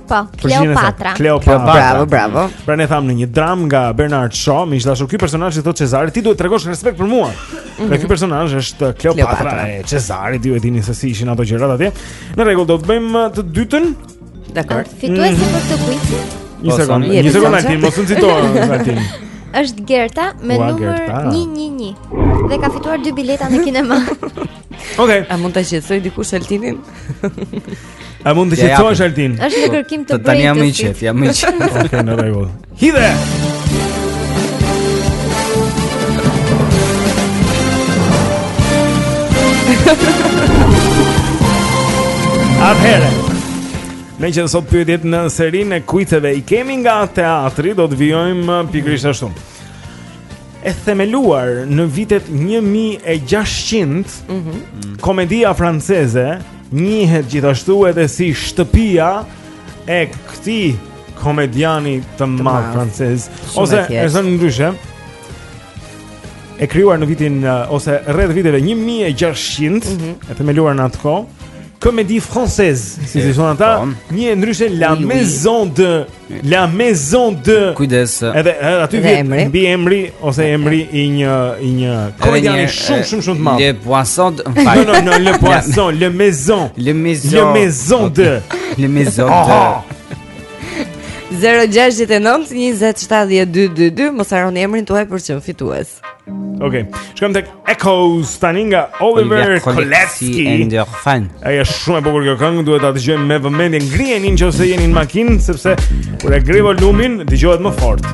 Speaker 2: Po,
Speaker 9: Kleopatra.
Speaker 2: Kleopatra.
Speaker 4: Bravo, bravo.
Speaker 2: Pra ne thamë në një dramë nga Bernard Shaw, miq të dashur ky personazh i thotë Cezarit, ti duhet të tregosh respekt për mua. Mm -hmm. Ky personazh është Kleopatra,
Speaker 4: Kleopatra.
Speaker 2: e Cezarit, ju e dini se si ishin ato gjërat atje. Në rregull, do të bëjmë uh, të dytën.
Speaker 4: Dakord. Mm.
Speaker 9: Fituesi mm -hmm. për këtë quiz.
Speaker 2: Një
Speaker 3: sekondë,
Speaker 2: një
Speaker 4: sekondë,
Speaker 2: ti mos u nxito Altin.
Speaker 9: Është Gerta me numër 111 dhe ka fituar dy bileta në kinema.
Speaker 2: Okej.
Speaker 4: A mund ta qetësoj dikush Altinin?
Speaker 2: A mund të
Speaker 3: Ja,
Speaker 2: qetësohesh
Speaker 3: japim.
Speaker 2: Altin?
Speaker 9: Është në kërkim të
Speaker 3: Të tani jam më
Speaker 9: i
Speaker 3: qetë, jam më i qetë.
Speaker 2: Okej, në rregull. Hidhe. Atëherë. Meqë sot pyetjet në serinë e kuizeve i kemi nga teatri, do të vijojmë uh, pikërisht ashtu. e themeluar në vitet 1600, mm -hmm. komedia franceze njihet gjithashtu edhe si shtëpia e këtij komediani të madh francez ose
Speaker 4: e
Speaker 2: thënë ndryshe e krijuar në vitin uh, ose rreth viteve 1600 mm -hmm. e themeluar në atë kohë Comédie Française siç i thonë ata
Speaker 3: po.
Speaker 2: njihet ndryshe la maison de La Maison de
Speaker 3: Kujdes.
Speaker 2: Edhe aty vjen mbiemri ose emri i një i një komediani shumë shumë shumë të madh.
Speaker 3: Le Poisson.
Speaker 2: Jo, jo, jo, Le Poisson, Le Maison.
Speaker 3: Le Maison.
Speaker 2: Le Maison de
Speaker 3: Le Maison de
Speaker 4: 0 6 9 20 70 2 2 2 Mos harroni emrin tuaj për të qenë fitues
Speaker 2: Okej. Okay. Shkojmë tek Echoes tani nga Oliver
Speaker 3: Koletzki.
Speaker 2: Ai është shumë e bukur kjo këngë, duhet ta dëgjojmë me vëmendje. Ngrijeni në qoftë se jeni në makinë sepse kur e ngre volumin dëgjohet më fort.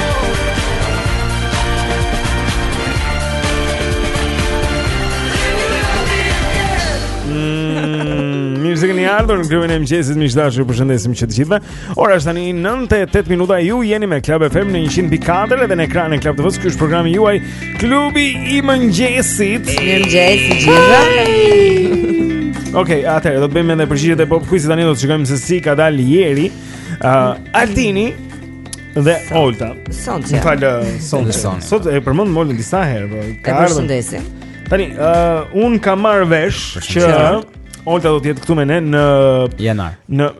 Speaker 2: ardhur në klubin e mëngjesit miq të dashur, ju përshëndesim që të gjithëve. Ora është tani 9:08 minuta. Ju jeni me Club FM në 100.4 dhe në ekranin e Club TV-s. Ky është programi juaj, Klubi i Mëngjesit.
Speaker 4: Mëngjes i gjithëve.
Speaker 2: Okej, atëherë do të bëjmë edhe përgjigjet e Pop Quiz-it tani do të shikojmë se si ka dalë ieri. Uh, Altini dhe Olta. Sonja. Falë
Speaker 3: Sonja.
Speaker 2: Sot e përmend Oltën disa herë, po.
Speaker 4: E përshëndesim.
Speaker 2: Tani, ë uh, unë kam marrë vesh që Olta do të jetë këtu me ne në
Speaker 3: janar.
Speaker 2: Në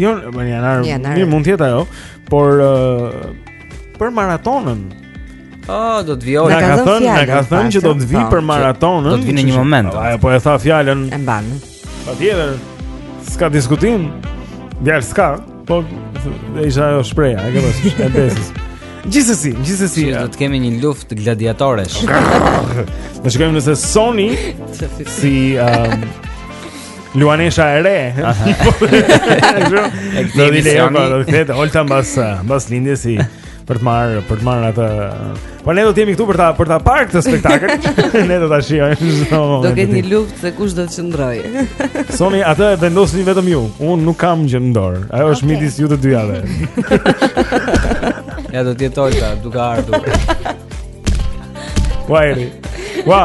Speaker 2: jo, në janar. Mirë mund të jetë ajo, por uh, për maratonën
Speaker 3: Oh, do të vijë.
Speaker 2: Na
Speaker 4: ka
Speaker 2: thënë, na ka thënë që do të
Speaker 4: vijë
Speaker 2: për maratonën.
Speaker 3: Do të vijë në një moment.
Speaker 2: Ajo po e tha fjalën.
Speaker 4: E mban.
Speaker 2: Patjetër, s'ka diskutim, gjarë s'ka, po si ishte ajo shprehja, e ke përsi, e besis. Gjithsesi, gjithsesi.
Speaker 3: Që do të kemi një luftë gladiatoresh.
Speaker 2: Ne shikojmë nëse Soni si um, Luanesha e re. Do të
Speaker 3: lejë
Speaker 2: apo do të thotë Olta mbas mbas lindjes si për të marrë për të marrë atë. Po ne do të jemi këtu për ta për ta parë këtë spektakël. ne do ta shijojmë çdo moment.
Speaker 4: Do keni luftë se kush do të qëndrojë.
Speaker 2: Soni atë e vendosni vetëm ju. Unë nuk kam gjë në dorë. Ajo, okay, është midis ju të dyjave.
Speaker 3: ja do të jetë Olta duke ardhur.
Speaker 2: Kuajri. Kua.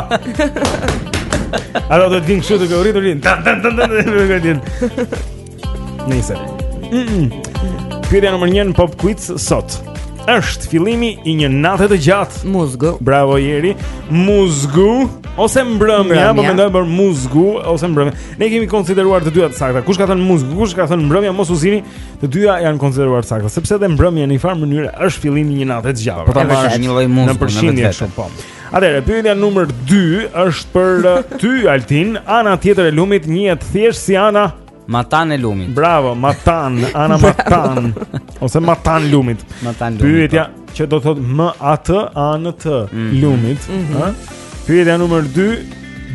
Speaker 2: Alo do të vim këtu të gjorit ulin. Tan tan tan tan. Nëse. Mm. Pyetja nr. 1 në Pop Quiz sot është fillimi i një nate të gjatë.
Speaker 4: Muzgu.
Speaker 2: Bravo Jeri. Muzgu ose mbrëmja, po mendoj për muzgu ose mbrëmja. Ne kemi konsideruar të dyja të sakta. Kush ka thënë muzgu, kush ka thënë mbrëmja, mos u zini. Të dyja janë konsideruar të sakta, sepse edhe mbrëmja në një farë mënyre është fillimi i një nate të gjatë. Po ta marrësh
Speaker 3: një lloj muzgu
Speaker 2: në përshindje kështu po. Atëherë, pyetja numër 2 është për uh, ty Altin, ana tjetër e lumit njihet thjesht si ana
Speaker 3: Matan e lumit.
Speaker 2: Bravo, Matan, ana Matan ose Matan lumit.
Speaker 3: Matan lumit.
Speaker 2: Pyetja po. që do të thotë më atë anë të
Speaker 3: mhm
Speaker 2: lumit,
Speaker 4: mm
Speaker 2: -hmm. Pyetja numër 2,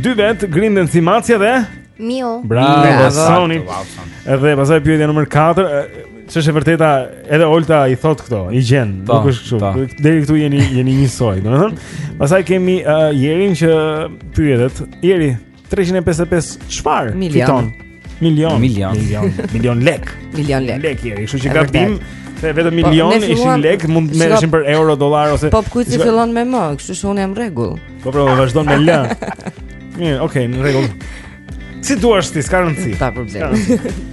Speaker 2: dy vet grinden si macja dhe
Speaker 9: Miu.
Speaker 2: Bravo, Soni. Edhe pastaj pyetja numër 4, ç'është e vërteta, edhe Olta i thotë këto, i gjen,
Speaker 3: ta,
Speaker 2: nuk është kështu. Deri këtu jeni jeni njësoj, domethënë. Pastaj kemi uh, Jerin që pyetet, Jeri 355 çfarë fiton? Milion.
Speaker 3: Milion.
Speaker 2: Milion. Milion lekë.
Speaker 4: Milion lekë.
Speaker 2: Lekë Jeri, kështu që gabim. Se vetëm
Speaker 4: po,
Speaker 2: milion
Speaker 4: po,
Speaker 2: ishin lekë, mund të merreshin për euro, dollar ose
Speaker 4: Po
Speaker 2: kuici
Speaker 4: fillon me M, kështu që unë jam në rregull.
Speaker 2: Po pra, po vazhdon me L. Mirë, okay, në rregull. Si thua ti, s'ka rëndësi.
Speaker 4: Pa problem.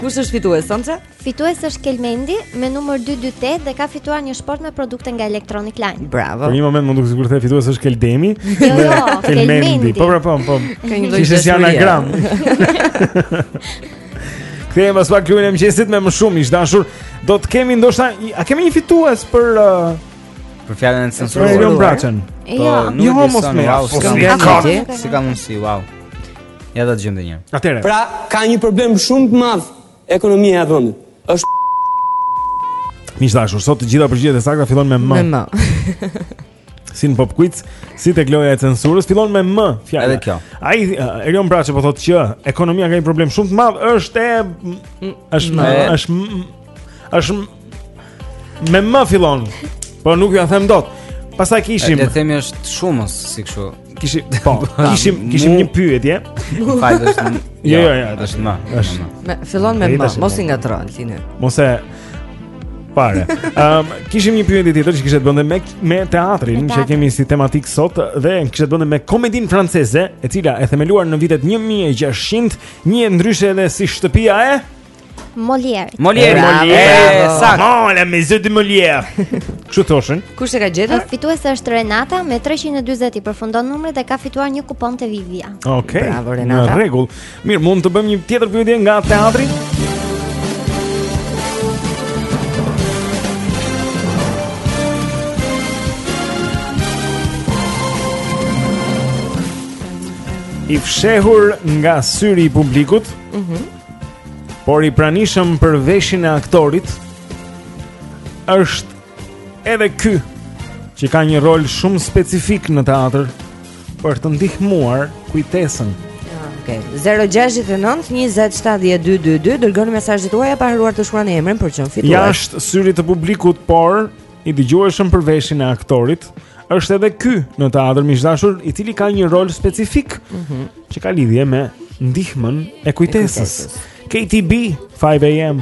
Speaker 4: Kush është fitues sonte?
Speaker 9: Fitues është Kelmendi me numër 228 dhe ka fituar një shportë me produkte nga Electronic Line.
Speaker 4: Bravo.
Speaker 2: Për një moment m'u duk sikur the fitues është Keldemi.
Speaker 9: Jo, jo, Kelmendi.
Speaker 2: Po pra, po, po.
Speaker 4: Ka një
Speaker 2: lojë si anagram. Kthehemi pas pak në klubin e mëngjesit me më shumë ish dashur. Do të kemi ndoshta a kemi një fitues për uh,
Speaker 3: Për fjalën e censuruar.
Speaker 2: Erion Braçen.
Speaker 9: Po, jo,
Speaker 3: nuk
Speaker 2: jo,
Speaker 3: e
Speaker 2: mos më
Speaker 3: haus.
Speaker 2: Si ka
Speaker 9: mundësi,
Speaker 3: wow. Ja ta gjejmë një.
Speaker 2: Atëherë.
Speaker 12: Pra, ka një problem shumë të madh ekonomia e vendit. Është
Speaker 2: Miq të dashur, sot të gjitha përgjigjet e sakta fillon me m.
Speaker 4: Me m.
Speaker 2: Si në pop quiz, si tek loja e censurës fillon me m. Fjala.
Speaker 3: Edhe kjo.
Speaker 2: Ai uh, Erion Braçe po thotë që ekonomia ka një problem shumë të madh, është e është është është Me m fillon Po nuk jua them dot Pastaj kishim
Speaker 3: Le të themi është shumës si kështu
Speaker 2: Kishim, po, kishim, kishim një pyetje
Speaker 3: Fajt është në
Speaker 2: Jo, jo, jo,
Speaker 3: është në
Speaker 2: është
Speaker 4: me, Fillon me m, mos i ngatërro ti ne
Speaker 2: Mos e fare um, Kishim një pyetje tjetër që kishte të bënte me, me teatrin Që kemi si tematikë sot Dhe kishte të bënte me komedinë franceze E cila e themeluar në vitet 1600 Njihet ndryshe edhe si shtëpia e
Speaker 9: Molière.
Speaker 3: Molière,
Speaker 4: Molière,
Speaker 3: ça.
Speaker 2: Oh, la maison de Molière. Kështu thoshin.
Speaker 4: Kush e ka gjetur?
Speaker 9: Fituesja është Renata me 340 i përfundon numri dhe ka fituar një kupon te Vivia.
Speaker 2: Okej.
Speaker 4: Okay.
Speaker 2: Bravo
Speaker 4: Renata.
Speaker 2: Në rregull. Mirë, mund të bëjmë një tjetër pyetje nga teatri? I fshehur nga syri i publikut. Mhm. Mm Por i pranishëm për veshin e aktorit është edhe ky që ka një rol shumë specifik në teatër për të ndihmuar kujtesën.
Speaker 4: Okej. Okay. 069 20 70 222 dërgoni mesazhet tuaja pa harruar të shkruani emrin për të qenë fitues.
Speaker 2: Jashtë syrit të publikut, por i dëgjueshëm për veshin e aktorit është edhe ky në teatër miq të dashur i cili ka një rol specifik mm -hmm. që ka lidhje me ndihmën e kujtesës. KTB 5 AM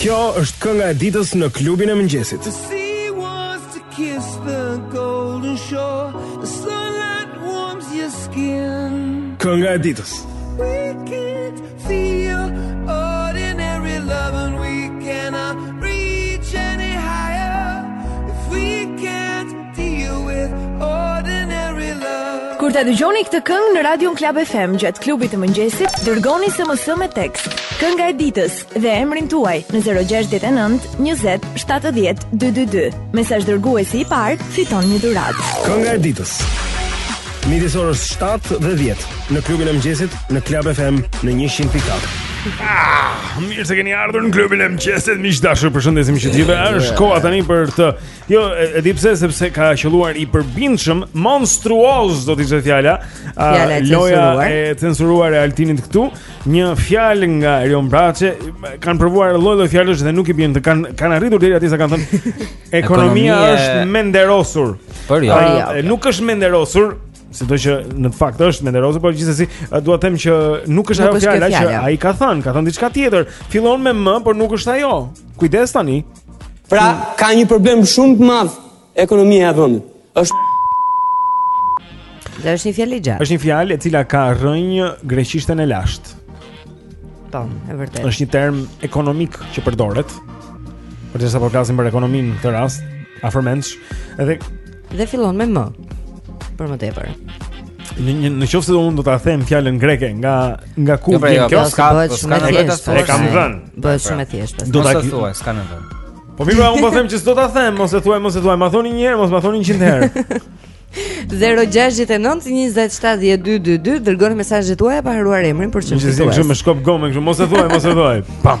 Speaker 6: Kjo është kënga e ditës në klubin e mëngjesit.
Speaker 5: The sea wants to kiss the golden shore. The sunlight warms your skin.
Speaker 6: Kënga e ditës.
Speaker 5: If we can't feel ordinary love and we cannot reach any higher if we can't
Speaker 8: Kur ta dëgjoni këtë këngë në Radion Klab FM gjatë klubit të mëngjesit, dërgoni SMS me tekst. Kënga e ditës dhe emrin tuaj në 069 20 70 222. Mesazh dërguesi i parë, fiton një dhuratë.
Speaker 6: Kënga e ditës. Midis orës 7 dhe 10 në klubin e mëngjesit në Klab FM në 100.4.
Speaker 2: Ah, mirë se keni ardhur në klubin e mëngjesit, miq të dashur, përshëndesim të gjithë. Është koha tani për të Jo, e di pse sepse ka qëlluar i përbindshëm monstruoz do të thotë fjala. Loja e censuruar e Altinit këtu, një fjalë nga Erion Braçe, kanë provuar lloj-lloj fjalësh dhe nuk i bien, kanë kanë arritur deri atje sa kanë thënë ekonomia është menderosur.
Speaker 3: Por jo,
Speaker 2: nuk është menderosur, sido që në fakt është menderosur, por gjithsesi dua të them që nuk është ajo fjala që ai ka thënë, ka thënë diçka tjetër. Fillon me m, por nuk është ajo. Kujdes tani.
Speaker 12: Pra, ka një problem shumë të madh ekonomia e vendit. Është
Speaker 4: Dhe është një fjalë e gjatë.
Speaker 2: Është një fjalë e cila ka rrënjë greqishten e lashtë.
Speaker 4: Po, e vërtetë.
Speaker 2: Është një term ekonomik që përdoret. Përderisa po flasim për ekonominë në këtë rast, afërmendsh, edhe
Speaker 4: Dhe fillon me m. Për më tepër.
Speaker 2: Në një në qoftë se unë do ta them fjalën greke nga nga ku
Speaker 3: jo, pra,
Speaker 2: vjen
Speaker 3: jo,
Speaker 2: kjo
Speaker 3: ska po, ska në
Speaker 4: vetë
Speaker 3: as
Speaker 2: e kam vënë.
Speaker 4: Bëhet shumë e thjeshtë.
Speaker 2: Do ta
Speaker 3: thuaj, ska në vend.
Speaker 2: Po mirë, unë po them që s'do ta them, mos e thuaj, mos e thuaj, ma thoni një herë, mos ma thoni 100 herë.
Speaker 4: 0-6-9-27-12-22 Dërgoni mesazhet tuaja pa harruar emrin për
Speaker 2: që në të uaj Në që si kështu me shkop gome kështu Mos e thuaj, mos e thuaj Pam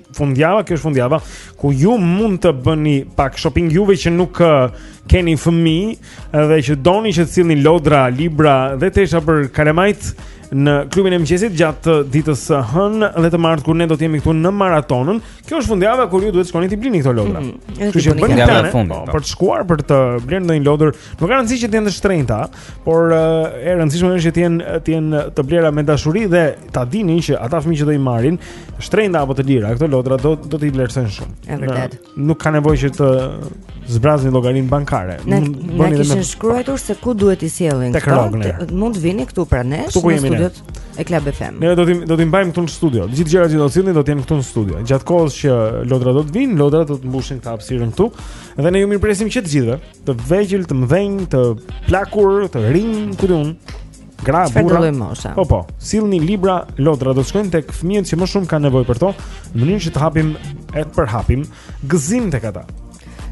Speaker 2: fundjava, kjo është fundjava ku ju mund të bëni pak shopping juve që nuk keni fëmijë dhe që doni që të sillni lodra, libra dhe tesha për kalamajtë në klubin e mëngjesit gjatë ditës së hënë dhe të martë kur ne do të jemi këtu në maratonën. Kjo është fundjava kur ju duhet të shkoni të blini këto lodra.
Speaker 4: Mm,
Speaker 2: Kështu që bëni
Speaker 3: plan
Speaker 2: po, për të shkuar për t'i blerë ndonjë lodër. Nuk ka rëndësi që të jenë të shtrenjta, Por e rëndësishme është që të jenë të jenë të blera me dashuri dhe ta dini që ata fëmijë që do i marrin, të shtrenjta apo të lira, këto lodra do do t'i vlerësojnë shumë.
Speaker 4: Është vërtet.
Speaker 2: Nuk ka nevojë që të zbrazni llogarinë bankare.
Speaker 4: Ne
Speaker 2: bëni dhe
Speaker 4: kishin shkruar se ku duhet t'i sjellin këto. Mund të vini këtu
Speaker 2: pranë,
Speaker 4: në studiot e Club FM.
Speaker 2: Ne do të do t'i mbajmë këtu në studio. Të gjithë gjërat që do të sillni do të jenë këtu në studio. Gjatë kohës që lodra do të vijnë, lodra do të mbushin këtë hapësirën këtu dhe ne ju mirëpresim që të gjithëve. të vegjël, të mëdhenj, të plakur, të rinj, ku di unë.
Speaker 4: Gra,
Speaker 2: burra. Po po. Sillni libra, lodra do të shkojnë tek fëmijët që më shumë kanë nevojë për to, në mënyrë që të hapim e të përhapim gëzim tek ata.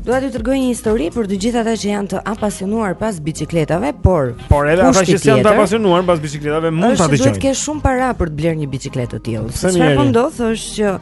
Speaker 4: Dua t'ju tregoj një histori për të gjithë ata që janë të apasionuar pas biçikletave, por
Speaker 2: por edhe ata që janë të apasionuar pas biçikletave mund ta
Speaker 4: dëgjojnë. Duhet të kesh shumë para për të blerë një biçikletë të tillë. Çfarë po ndodh është që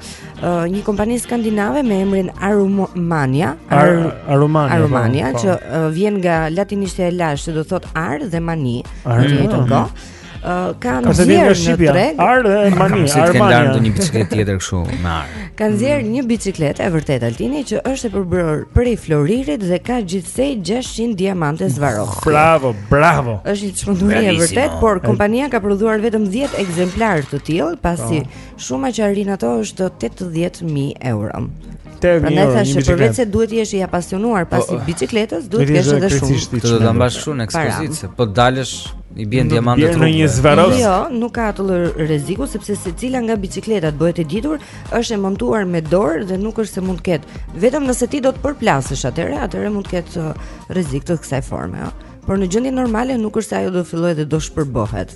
Speaker 4: uh, një kompani skandinave me emrin Arumania,
Speaker 2: Ar Arumania,
Speaker 4: Arumania
Speaker 2: po, po.
Speaker 4: që uh, vjen nga latinishtja e lashtë, do thotë ar dhe mani, në të njëjtën kohë. Uh,
Speaker 2: ka
Speaker 4: nxjerrë në treg
Speaker 2: ar dhe mani
Speaker 3: Armani
Speaker 2: ka
Speaker 3: ndonjë biçikletë tjetër kështu me ar
Speaker 4: ka nxjerrë një biçikletë e vërtetë Altini që është e përbërë prej floririt dhe ka gjithsej 600 diamante Swarovski
Speaker 2: bravo bravo
Speaker 4: është një çmenduri e vërtetë por kompania ka prodhuar vetëm 10 ekzemplarë të tillë pasi
Speaker 2: po.
Speaker 4: Shuma që arrin ato është 80000 euro. Prandaj thashë
Speaker 2: që
Speaker 4: përveç se duhet të jesh i apasionuar
Speaker 3: pas
Speaker 4: biçikletës, duhet të kesh edhe shumë.
Speaker 3: Do ta mbash shumë në ekspozitë, po dalësh i
Speaker 2: bien
Speaker 3: diamantet
Speaker 2: rrugës. Në një zvarros.
Speaker 4: Jo, nuk ka atë rreziku sepse secila nga bicikletat bëhet e ditur, është e montuar me dorë dhe nuk është se mund të ketë. Vetëm nëse ti do të përplasësh atëherë, atëherë mund të ketë uh, rrezik të kësaj forme, jo. Por në gjendje normale nuk është se ajo do fillojë dhe do shpërbohet.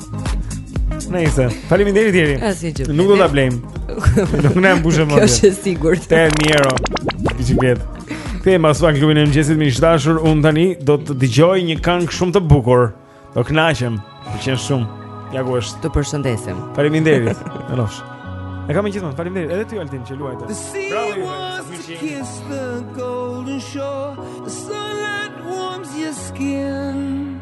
Speaker 2: Nëse, faleminderit
Speaker 4: deri.
Speaker 2: Nuk do ta blejmë. Nuk na mbushë më.
Speaker 4: Është e sigurt.
Speaker 2: 8000 euro. Biçikletë. Kthehemi pas pak në klubin e mëngjesit miq të dashur, unë tani do të dëgjoj një këngë shumë të bukur. Do kënaqem, më pëlqen shumë. Ja ku është.
Speaker 4: Të përshëndesim.
Speaker 2: Faleminderit. Elosh. E kam gjithmonë, faleminderit edhe ty Altin që luajte. Bravo.
Speaker 5: Kiss the golden shore, the sunlight warms your skin.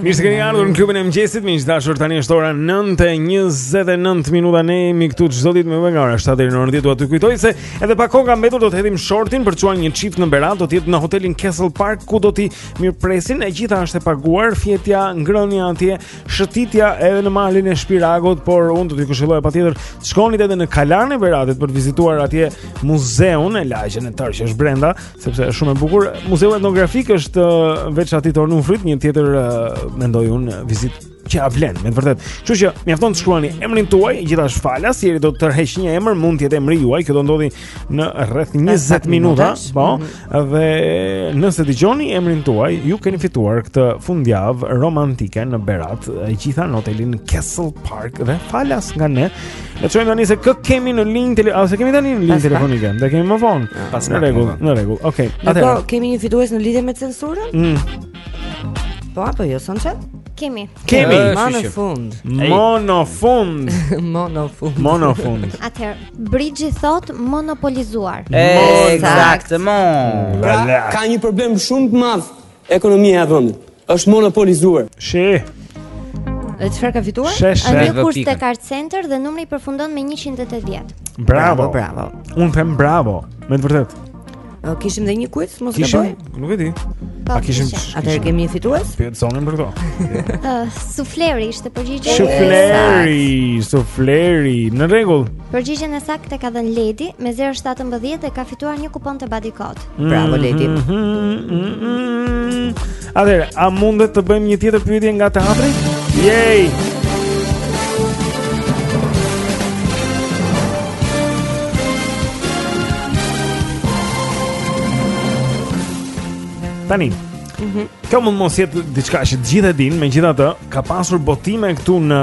Speaker 2: Mirë se keni ardhur në klubin e mëngjesit, miq të dashur. Tani është ora 9:29 minuta. Ne jemi këtu çdo ditë me ju nga ora 7 deri në orën 10. Dua t'ju kujtoj se edhe pak kohë ka mbetur do të hedhim shortin për të çuar një çift në Berat, do të jetë në hotelin Castle Park ku do t'i mirëpresin. E gjitha është e paguar, fjetja, ngrënia atje. shëtitja edhe në malin e Shpiragut, por unë do t'ju këshilloja patjetër të shkonit edhe në Kalanë e Beratit për të vizituar atje muzeun e lagjen e tërë që është brenda, sepse është shumë e bukur. Muzeu etnografik është uh, veç atij të Onufrit, një tjetër uh, mendoj unë vizitë që ia vlen, me të vërtetë. Kështu që mjafton të shkruani emrin tuaj, gjithashtu falas, Ieri do të tërheqë një emër, mund të jetë emri juaj, kjo do ndodhë në rreth 20 minuta, po.
Speaker 4: Mhm.
Speaker 2: Dhe nëse dëgjoni emrin tuaj, ju keni fituar këtë fundjavë romantike në Berat, e gjitha në hotelin Castle Park dhe falas nga ne. Le të shohim tani se kë kemi në linjë tele, ose kemi tani në linjë telefonike, e kemi më vonë.
Speaker 3: Pas
Speaker 2: në rregull,
Speaker 3: po.
Speaker 2: në rregull. Okej. Okay.
Speaker 4: A kemi një fitues në lidhje me censurën?
Speaker 2: Mm.
Speaker 4: Po apo jo, Sonçe?
Speaker 9: Kemi.
Speaker 2: Kemi.
Speaker 4: Monofund.
Speaker 2: Monofund.
Speaker 4: Monofund.
Speaker 2: Monofund.
Speaker 9: Atëherë Brixhi thotë monopolizuar.
Speaker 3: Exactement.
Speaker 12: Pra, ka një problem shumë të madh ekonomia e vendit. Është monopolizuar.
Speaker 2: Shi.
Speaker 4: Dhe çfarë ka fituar?
Speaker 9: Një kurs tek Art Center dhe numri përfundon me 180.
Speaker 2: Bravo,
Speaker 4: bravo.
Speaker 2: Unë them bravo. Me të vërtetë.
Speaker 4: Uh, kishim dhe një quiz, më
Speaker 2: se
Speaker 4: bëj.
Speaker 2: Nuk e di.
Speaker 9: Po,
Speaker 2: A kishim?
Speaker 4: Atëherë kemi një fitues?
Speaker 2: Pyet zonjën për këto.
Speaker 9: Uh, sufleri ishte përgjigjja.
Speaker 2: Sufleri, sufleri. Në rregull.
Speaker 9: Përgjigjen e saktë ka dhënë Ledi me 017 dhe ka fituar një kupon te Body Code.
Speaker 4: Bravo Ledi.
Speaker 2: Mm -hmm, mm -hmm. Atëherë, a mundet të bëjmë një tjetër pyetje nga teatri? Yay! Tani. Mm -hmm. Kjo mund të mos jetë diçka që të gjithë e dinë, megjithatë ka pasur botime këtu në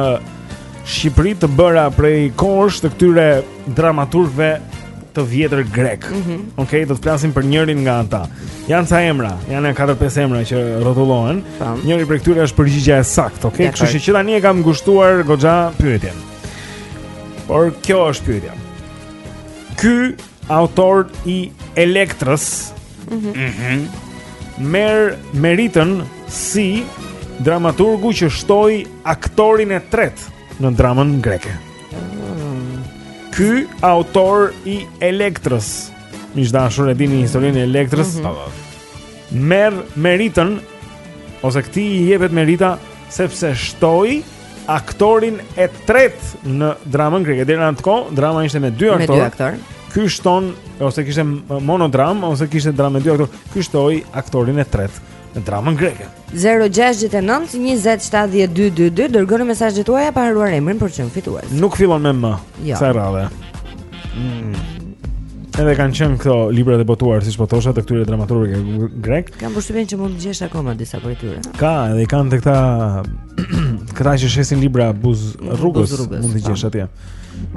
Speaker 2: Shqipëri të bëra prej kohësh të këtyre dramaturgëve të vjetër grekë.
Speaker 4: Mm -hmm.
Speaker 2: Okej, do të flasim për njërin nga ata. Janë ca emra, janë 4-5 emra që rrotullohen. Njëri prej këtyre është përgjigja e saktë,
Speaker 4: okay?
Speaker 2: Kështu që tani e kam ngushtuar goxha pyetjen. Por kjo është pyetja. Ky autor i Elektrës,
Speaker 4: mhm, mm mm -hmm.
Speaker 2: merr meritën si dramaturgu që shtoi aktorin e tretë në dramën greke. Ky autor i Elektrës. Miq të dashur e dini historinë e Elektrës. Mm -hmm. Merr meritën ose këtij i jepet merita sepse shtoi aktorin e tretë në dramën greke. Deri në atë kohë drama ishte me dy aktorë.
Speaker 4: Me dy aktorë.
Speaker 2: Ky shton ose kishte monodramë ose kishte dramë me dy aktorë. Ky shtoi aktorin e tretë. në dramën greke.
Speaker 4: 0692070222 dërgoni mesazhet tuaja pa harruar emrin për të qenë fitues.
Speaker 2: Nuk fillon me M.
Speaker 4: Jo.
Speaker 2: Kësaj radhe. Mm. Edhe kanë qenë këto libra të botuar siç po thosha të këtyre dramaturgëve grekë.
Speaker 4: Kam përshtypjen që mund të gjesh akoma disa prej tyre.
Speaker 2: Ka, edhe kanë te këta që shesin libra buzë rrugës,
Speaker 4: buzë rrugës
Speaker 2: mund të gjesh atje.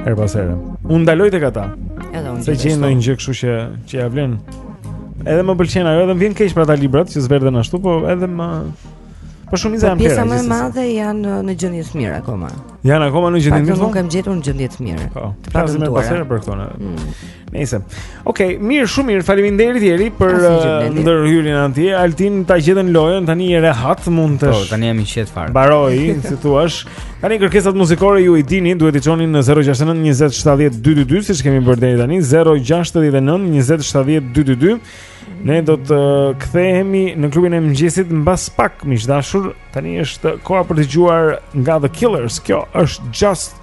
Speaker 2: Herë pas here. Unë ndaloj tek ata.
Speaker 4: Edhe unë.
Speaker 2: Se gjej ndonjë gjë kështu që që ia vlen. Edhe më pëlqen ajo, edhe më vjen keq për ata librat që zverdhen ashtu, po edhe më Po
Speaker 4: shumë
Speaker 2: izan
Speaker 4: pjesa më e madhe janë në gjendje të mirë akoma.
Speaker 2: Janë akoma në gjendje të mirë.
Speaker 4: Po nuk kam gjetur në gjendje të mirë.
Speaker 2: Po.
Speaker 4: Të
Speaker 2: pamë pasur për këto. Mm. Nëse. Okej, mirë, shumë mirë. Faleminderit Jeri për uh, ndërhyrjen anti. Altin ta gjetën lojën, tani je rehat, mund të.
Speaker 3: Po, tani jam i qetë fare.
Speaker 2: Mbaroi, si thua. Tani kërkesat muzikore ju i dini, duhet t'i çoni në 069 20 70 222, siç kemi bërë deri tani, 069 20 70 222. Ne do të kthehemi në klubin e mëngjesit mbas pak, miq të dashur. Tani është koha për të dëgjuar nga The Killers. Kjo është Just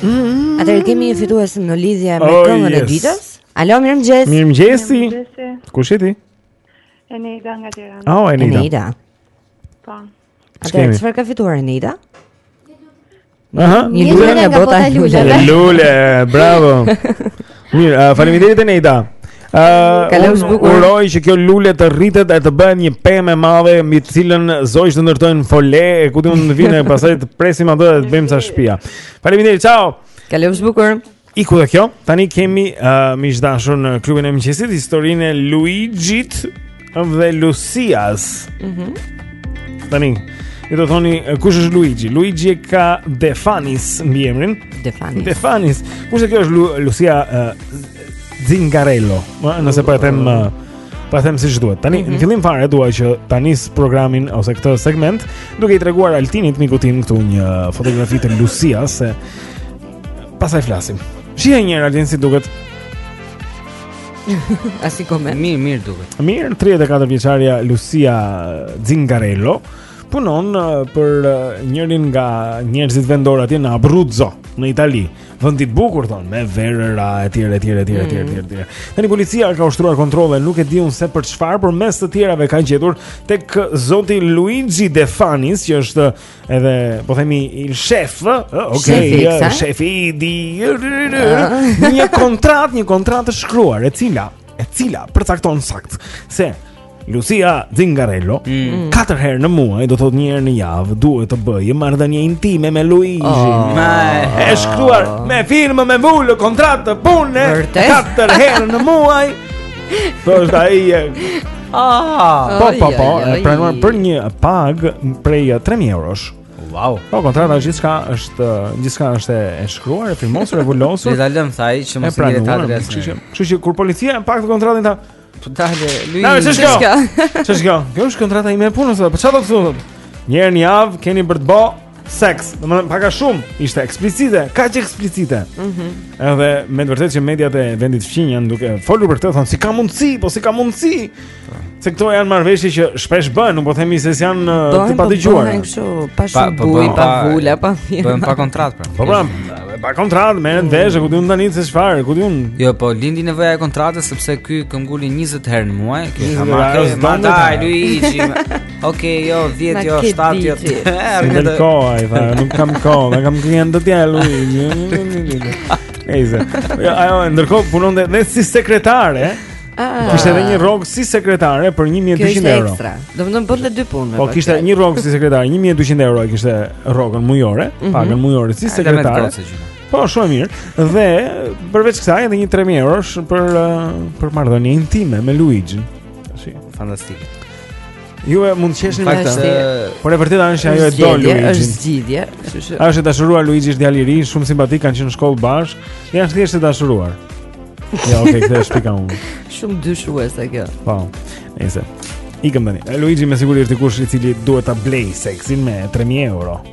Speaker 5: Mm-hmm.
Speaker 4: Atëherë kemi një fituese në lidhje me
Speaker 2: oh,
Speaker 4: këngën e ditës. Alo, mirëmëngjes.
Speaker 2: Mirëmëngjesi. Kush je ti?
Speaker 14: Eneida nga Tirana.
Speaker 2: Oh, Eneida.
Speaker 4: Eneida.
Speaker 14: Po.
Speaker 4: Atëherë çfarë ka fituar Eneida?
Speaker 2: Aha,
Speaker 4: një lule nga bota e luleve.
Speaker 2: Lule, bravo. Mirë, uh, faleminderit Eneida. Uh, uroj që kjo lule të rritet e të bëhet një pemë e madhe mbi të cilën zogjtë të ndërtojnë fole e ku të mund të vinë pastaj të presim ato dhe të bëjmë ca shtëpia. Faleminderit, ciao.
Speaker 4: Kalofsh bukur.
Speaker 2: Iku dhe kjo, tani kemi uh, miq të dashur në klubin e mëngjesit historinë e Luixhit Dhe Lucias.
Speaker 4: Mhm.
Speaker 2: Mm Tani, i do thoni kush është Luigi? Luigi e ka Defanis mbiemrin.
Speaker 4: Defanis.
Speaker 2: Defanis. Kurse kjo është Lu Lucia uh, Zingarello? Ma, nëse po e them uh, po e them siç duhet. Tani, mm -hmm. në fillim fare dua që ta nis programin ose këtë segment duke i treguar Altinit mikut tim këtu një fotografi të Lucias e pastaj flasim. Shihë një herë Altin si duket.
Speaker 4: Asnjë koment.
Speaker 3: Mirë, mirë duket.
Speaker 2: Mirë, 34 vjeçarja Lucia Zingarello punon për njërin nga njerëzit vendor atje në Abruzzo, në Itali. Vend i bukur thonë, me verëra etj etj etj etj etj mm. etj. Tani policia ka ushtruar kontrolle, nuk e di unë se për çfarë, por mes të tjerave kanë gjetur tek zoti Luigi De Fanis, që është Edhe po themi il shef, ë, okay,
Speaker 4: ja,
Speaker 2: shefi i saj një kontratë, një kontratë të shkruar e cila, e cila përcakton sakt se Lucia Zingarello
Speaker 3: mm.
Speaker 2: katër herë në muaj, do të thotë një herë në javë, duhet të bëjë marrëdhënie intime me Luigi.
Speaker 3: Oh, me oh,
Speaker 2: e shkruar oh. me firmë me vulë kontratë
Speaker 4: pune
Speaker 2: katër herë në muaj. Po ai
Speaker 3: Ah,
Speaker 2: po po po, e pranuar për një pagë prej 3000 eurosh.
Speaker 3: Wow.
Speaker 2: Po kontrata gjithçka është gjithçka është e shkruar, e firmosur, e vulosur.
Speaker 3: Ne dalëm thaj që mos ngjet
Speaker 2: ta
Speaker 3: drejtë.
Speaker 2: Kështu që, kështu që kur policia e pa këtë kontratën tha
Speaker 3: po dale
Speaker 2: Luiz.
Speaker 3: Na,
Speaker 2: ç'është kjo? Ç'është kjo? Kjo është kontrata ime e punës, po çfarë do të thotë? Një herë në javë keni për të bë Seks, domethënë pak a shumë, ishte eksplicite, kaq eksplicite
Speaker 4: mm -hmm.
Speaker 2: Edhe me të vërtetë që mediat e vendit fqinj janë duke folur për këtë, thonë si ka mundësi, po si ka mundësi Se këto janë marrëveshje që shpesh bëhen, nuk po themi se s'janë uh, të padëgjuara
Speaker 4: Bëhen kështu, pa shumë
Speaker 3: po, bujë,
Speaker 4: pa vula, pa firma
Speaker 3: Bëhen pa kontratë pra
Speaker 2: Po pra, pa kontratë, merren vesh, ku di unë tani se çfarë, ku di unë
Speaker 3: Jo, po, lindi nevoja e kontratës, sepse ky këmbënguli 20 herë në muaj Kjo ka
Speaker 2: thënë,
Speaker 3: ma dai, Luigi Ok, jo, 10, jo, 7, jo.
Speaker 2: Nuk kam kohë, tha, nuk kam kohë, unë kam klientë të tjerë Luigi. Nejse. Jo, ajo ndërkohë punonte dhe si sekretare.
Speaker 4: Ah.
Speaker 2: Kishte edhe një rrogë si sekretare për 1200 euro.
Speaker 4: Kjo Do të thonë bënte dy punë.
Speaker 2: Po kishte një rrogë si sekretare, 1200 euro e kishte rrogën mujore,
Speaker 4: mm -hmm.
Speaker 2: pagën mujore si sekretare. Po shumë mirë. Dhe përveç kësaj edhe një 3000 eurosh për për marrëdhënie intime me Luigin. Tashi.
Speaker 3: Fantastik.
Speaker 2: Ju mund të qeshni me këtë. Por e vërteta është ajo e do Luigin.
Speaker 4: Është zgjidhje, kështu që.
Speaker 2: Është dashuruar Luigi është djalë i ri, shumë simpatik, kanë qenë në shkollë bashkë. Janë thjesht të dashuruar. Ja, okay, këtë e shpika unë.
Speaker 4: Shumë dyshuese kjo.
Speaker 2: Po. Nejse. Ikëm tani. Luigi me siguri është dikush i cili duhet ta blejë seksin me 3000 euro.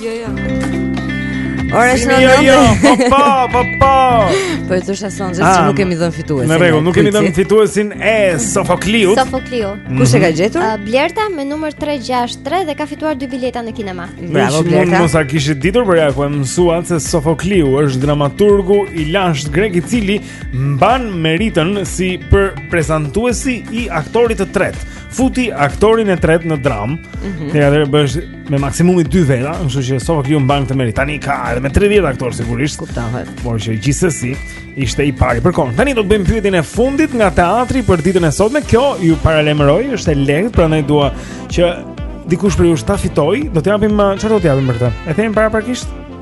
Speaker 4: Jo, jo. Ora është në
Speaker 2: jo,
Speaker 4: jo,
Speaker 2: po po, po po.
Speaker 4: Po e thosha tani se
Speaker 2: ah,
Speaker 4: nuk kemi dhënë fituesin.
Speaker 2: Në rregull, nuk kemi dhënë fituesin e Sofokliut.
Speaker 9: Sofokliu. Mhm.
Speaker 4: Kush e ka gjetur?
Speaker 9: Uh, Blerta me numër 363 dhe ka fituar dy bileta në kinema.
Speaker 2: Bravo Blerta. Mund mos ta kishit ditur, por ja ku e mësuat se Sofokliu është dramaturgu i lashtë grek i cili mban meritën si prezantuesi i aktorit të tretë. Futi aktorin e tretë në dramë.
Speaker 4: Mm -hmm.
Speaker 2: Ne atëherë bësh me maksimumi 2 veta, kështu që Sofokliu mban këtë meritë. Tani ka edhe me 30 aktorë sigurisht.
Speaker 4: Kuptohet.
Speaker 2: Por që gjithsesi ishte i pari për kohën. Tani do të bëjmë pyetjen e fundit nga teatri për ditën e sotme. Kjo ju paralajmëroj, është e lehtë, prandaj dua që dikush prej jush ta fitojë, do të japim çfarë do të japim për këtë. E themi paraprakisht.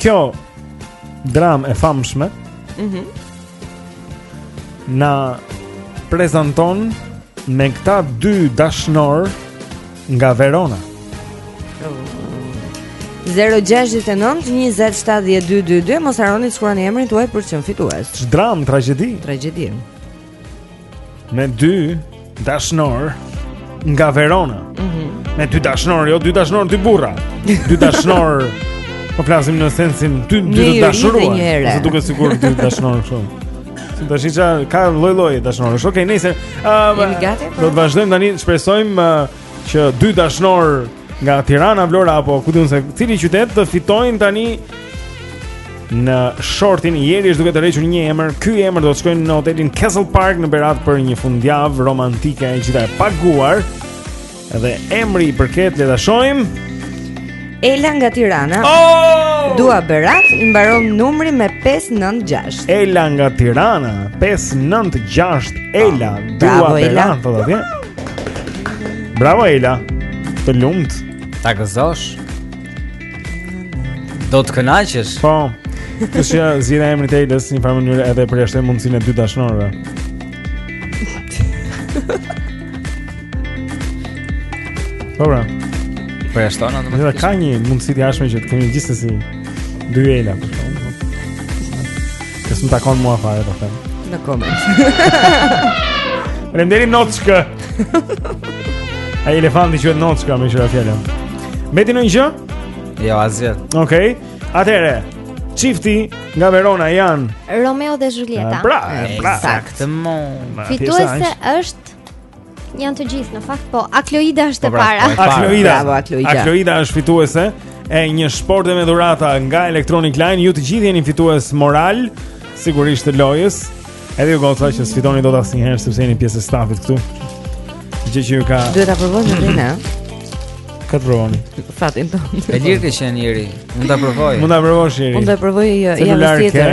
Speaker 2: Kjo dramë e famshme
Speaker 4: mm -hmm.
Speaker 2: Na prezanton me këta dy dashnorë nga Verona
Speaker 4: 0-6-9-20-70-2-2-2 Mos harroni të shkruani emrin tuaj për të qenë fitues
Speaker 2: Ç'dramë, tragjedi
Speaker 4: Tragjedi
Speaker 2: Me dy dashnorë nga Verona.
Speaker 4: Mm -hmm.
Speaker 2: Me dy dashnorë, jo dy dashnorë dy burra. Dy dashnorë. po flasim në sensin dy dy të dashuruar. Se duket sikur dy dashnorë kështu. Si tash isha ka lloj-lloj dashnorësh. Okej, okay,
Speaker 4: ne ëm um,
Speaker 2: do të vazhdojmë tani, shpresojmë uh, që dy dashnorë nga Tirana, Vlora apo ku di unë se cili qytet të fitojnë tani në shortin Eri është duke tërhequr një emër Ky emër do të shkojë në hotelin Castle Park në Berat për një fundjavë romantike e gjitha e paguar Dhe emri i përket le ta shohim.
Speaker 4: Ela nga Tirana.
Speaker 2: Oh!
Speaker 4: Dua Berat i mbaron numri me 596.
Speaker 2: Ela nga Tirana, 596. Ela,
Speaker 4: oh,
Speaker 2: Dua Berat, po Bravo Ela. Të lumtë.
Speaker 3: Ta gëzosh. Do të kënaqesh.
Speaker 2: Po. Kështu që zgjedhja e emrit të Elës në një farë mënyre edhe përjashton mundësinë e dy dashnorëve. Po bra.
Speaker 3: Përjashton, do të
Speaker 2: thotë. Ka një mundësi të jashtme që të kemi gjithsesi dy Ela. S'më takon mua fare të them
Speaker 4: Në koment
Speaker 2: Renderi Notska Ai elefanti që e Notska me qëra fjallëm Mbeti ndonjë gjë?
Speaker 3: Jo, asgjë.
Speaker 2: Okej. Okay. Atëherë, çifti nga Verona janë
Speaker 9: Romeo dhe
Speaker 2: Zhulieta. Pra,
Speaker 3: pra.
Speaker 9: Fituese është Janë të gjithë në fakt, po Akloida është e
Speaker 2: po, pra,
Speaker 9: para.
Speaker 2: Po, Akloida.
Speaker 4: Bravo Akloida.
Speaker 2: Akloida është fituese e një shporte me dhurata nga Electronic Line. Ju të gjithë jeni fitues moralë, sigurisht të lojës. Edhe ju goca që s'fitoni dot asnjëherë sepse jeni pjesë e stafit këtu. Gjë që ju ka
Speaker 4: Duhet ta provojmë edhe ne.
Speaker 2: Po ta provoni.
Speaker 4: Fatin tonë.
Speaker 3: E lirë ke qenë njëri. Mund ta provoj.
Speaker 2: Mund ta provosh
Speaker 4: njëherë. Mund ta provoj
Speaker 2: jo,
Speaker 4: javën tjetër.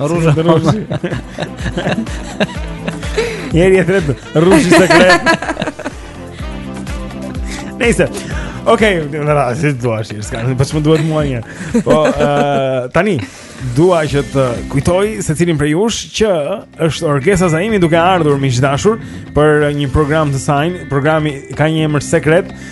Speaker 2: Rrushi të rrushi. Njeri i tretë, rrushi sekret. Nejse, okej, në rrë, si të duash, s'ka, po ç'më duhet mua një. Po, uh, tani, dua që të kujtoj secilin prej jush që është Orgesa Zaimi duke ardhur miq të dashur për një program të sajin, programi ka një emër sekret,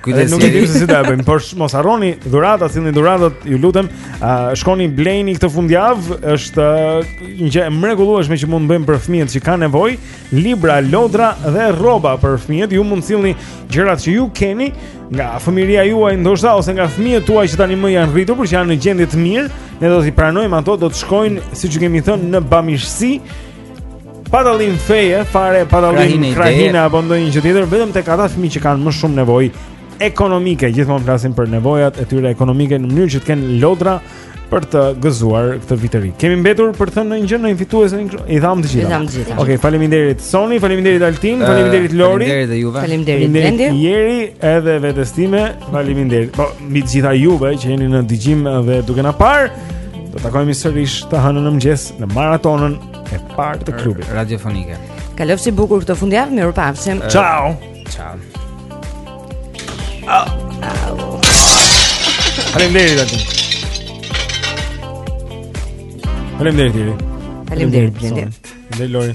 Speaker 3: Kujdes.
Speaker 2: Nuk e di se si ta bëjmë, por mos harroni dhuratat, sillni dhuratat, ju lutem. Uh, shkoni blejni këtë fundjavë, është një gjë e mrekullueshme që mund të bëjmë për fëmijët që kanë nevojë, libra, lodra dhe rroba për fëmijët. Ju mund të sillni gjërat që ju keni nga fëmijëria juaj ndoshta ose nga fëmijët tuaj që tanimë janë rritur, por që janë në gjendje të mirë, ne do t'i pranojmë ato, do të shkojnë siç kemi thënë në bamirësi
Speaker 15: Pa dallim feje, fare pa dallim
Speaker 3: krahine
Speaker 15: apo ndonjë gjë tjetër, vetëm tek ata fëmijë që kanë më shumë nevojë ekonomike, gjithmonë flasim për nevojat e tyre ekonomike në mënyrë që të kenë lodra për të gëzuar këtë vit të ri. Kemi mbetur për të thënë ndonjë gjë ne fituesin i thamë të gjitha.
Speaker 4: I thamë të gjitha.
Speaker 15: Okej, okay, faleminderit Soni, faleminderit Altin, uh, faleminderit Lori.
Speaker 3: Faleminderit juve.
Speaker 4: Faleminderit Blendi.
Speaker 15: Jeri edhe vetes sime, faleminderit. Po mbi të gjitha juve që jeni në dëgjim dhe duke na parë, do takohemi sërish të hënën në mëngjes. në maratonën e parë të klubit
Speaker 3: radiofonik.
Speaker 4: Kalofshi bukur këtë fundjavë, mirupafshim.
Speaker 15: Ciao.
Speaker 3: Ciao. Ah.
Speaker 15: Faleminderit atë. Faleminderit.
Speaker 4: Faleminderit Blendi.
Speaker 15: Faleminderit Lori.